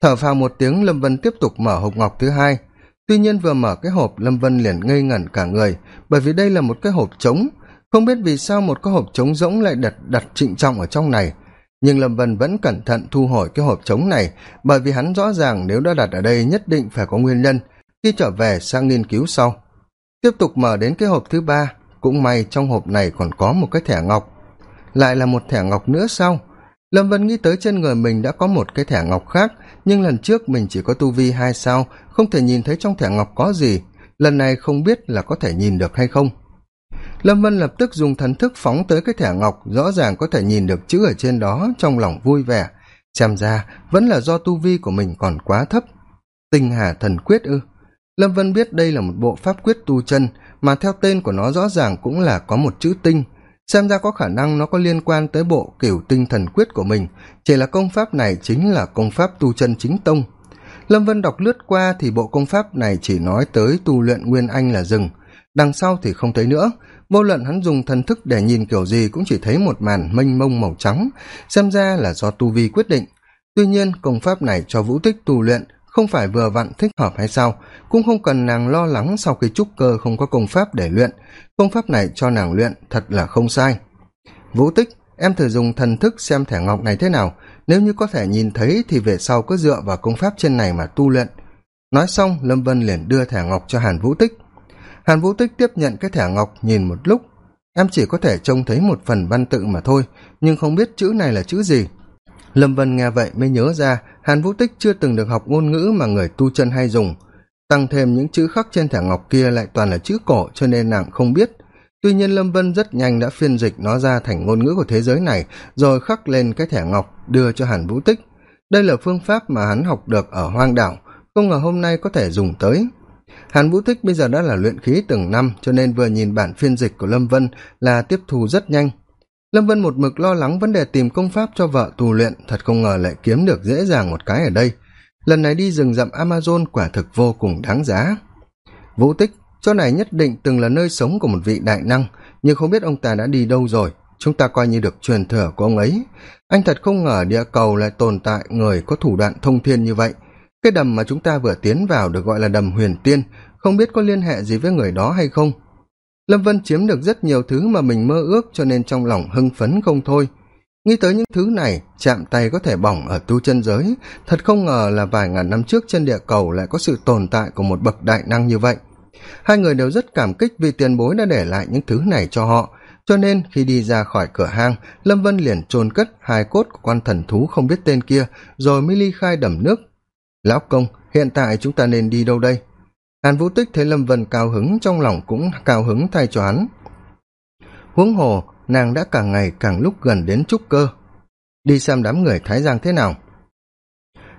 Speaker 1: thở phào một tiếng, lâm vân tiếp tục mở hộp ngọc thứ hai. Tuy nhiên vừa mở cái hộp, lâm vân liền ngây ngẩn cả người, bởi vì đây là một cái hộp trống. Không biết vì sao một cái hộp trống rỗng lại đặt đặt trịnh trọng ở trong này. Nhưng lâm vân vẫn cẩn thận thu hồi cái hộp trống này, bởi vì hắn rõ ràng nếu đã đặt ở đây nhất định phải có nguyên nhân. Khi trở về sang nghiên cứu sau. Tiếp tục mở đến cái hộp thứ ba, cũng may trong hộp này còn có một cái thẻ ngọc. Lại là một thẻ ngọc nữa sau lâm vân nghĩ tới trên người mình đã có một cái thẻ ngọc khác, nhưng lần trước mình chỉ có tu vi hai sao, không thể nhìn thấy trong thẻ ngọc có gì. Lần này không biết là có thể nhìn được hay không. Lâm vân lập tức dùng thần thức phóng tới cái thẻ ngọc, rõ ràng có thể nhìn được chữ ở trên đó, trong lòng vui vẻ. Xem ra, vẫn là do tu vi của mình còn quá thấp. Tinh hà thần quyết ư? Lâm vân biết đây là một bộ pháp quyết tu chân, mà theo tên của nó rõ ràng cũng là có một chữ tinh xem ra có khả năng nó có liên quan tới bộ kiểu tinh thần quyết của mình. Chỉ là công pháp này chính là công pháp tu chân chính tông. Lâm vân đọc lướt qua thì bộ công pháp này chỉ nói tới tu luyện nguyên anh là rừng. Đằng sau thì không thấy nữa. Vô luận hắn dùng thần thức để nhìn kiểu gì cũng chỉ thấy một màn mênh mông màu trắng. Xem ra là do tu vi quyết định. Tuy nhiên, công pháp này cho vũ tích tu luyện không phải vừa vặn thích hợp hay sao, cũng không cần nàng lo lắng sau khi trúc cơ không có công pháp để luyện. Công pháp này cho nàng luyện thật là không sai. Vũ tích, em thử dùng thần thức xem thẻ ngọc này thế nào. Nếu như có thể nhìn thấy thì về sau cứ dựa vào công pháp trên này mà tu luyện. Nói xong, lâm vân liền đưa thẻ ngọc cho hàn vũ tích. Hàn vũ tích tiếp nhận cái thẻ ngọc nhìn một lúc. Em chỉ có thể trông thấy một phần văn tự mà thôi, nhưng không biết chữ này là chữ gì. Lâm vân nghe vậy mới nhớ ra hàn vũ tích chưa từng được học ngôn ngữ mà người tu chân hay dùng. Tăng thêm những chữ khắc trên thẻ ngọc kia lại toàn là chữ cổ, cho nên nàng không biết. Tuy nhiên lâm vân rất nhanh đã phiên dịch nó ra thành ngôn ngữ của thế giới này, rồi khắc lên cái thẻ ngọc đưa cho hàn vũ tích. Đây là phương pháp mà hắn học được ở hoang đảo, không ngờ hôm nay có thể dùng tới. Hàn vũ Tích bây giờ đã là luyện khí từng năm, cho nên vừa nhìn bản phiên dịch của lâm vân là tiếp thu rất nhanh lâm vân một mực lo lắng vấn đề tìm công pháp cho vợ tù luyện, thật không ngờ lại kiếm được dễ dàng một cái ở đây. Lần này đi rừng rậm amazon quả thực vô cùng đáng giá. Vũ tích, chỗ này nhất định từng là nơi sống của một vị đại năng, nhưng không biết ông ta đã đi đâu rồi. Chúng ta coi như được truyền thừa của ông ấy. Anh thật không ngờ địa cầu lại tồn tại người có thủ đoạn thông thiên như vậy. Cái đầm mà chúng ta vừa tiến vào được gọi là đầm huyền tiên, không biết có liên hệ gì với người đó hay không? Lâm vân chiếm được rất nhiều thứ mà mình mơ ước cho nên trong lòng hưng phấn không thôi. Nghĩ tới những thứ này, chạm tay có thể bỏng ở tu chân giới. Thật không ngờ là vài ngàn năm trước trên địa cầu lại có sự tồn tại của một bậc đại năng như vậy. Hai người đều rất cảm kích vì tiền bối đã để lại những thứ này cho họ. Cho nên khi đi ra khỏi cửa hang, lâm vân liền chôn cất hai cốt của con thần thú không biết tên kia, rồi mới ly khai đầm nước. Lão công, hiện tại chúng ta nên đi đâu đây? Hàn vũ tích thấy lâm vân cao hứng, trong lòng cũng cao hứng thay cho hắn. Huống hồ, nàng đã càng ngày càng lúc gần đến trúc cơ. Đi xem đám người thái giang thế nào.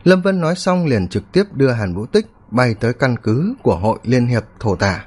Speaker 1: Lâm vân nói xong liền trực tiếp đưa hàn vũ tích bay tới căn cứ của hội liên hiệp thổ tả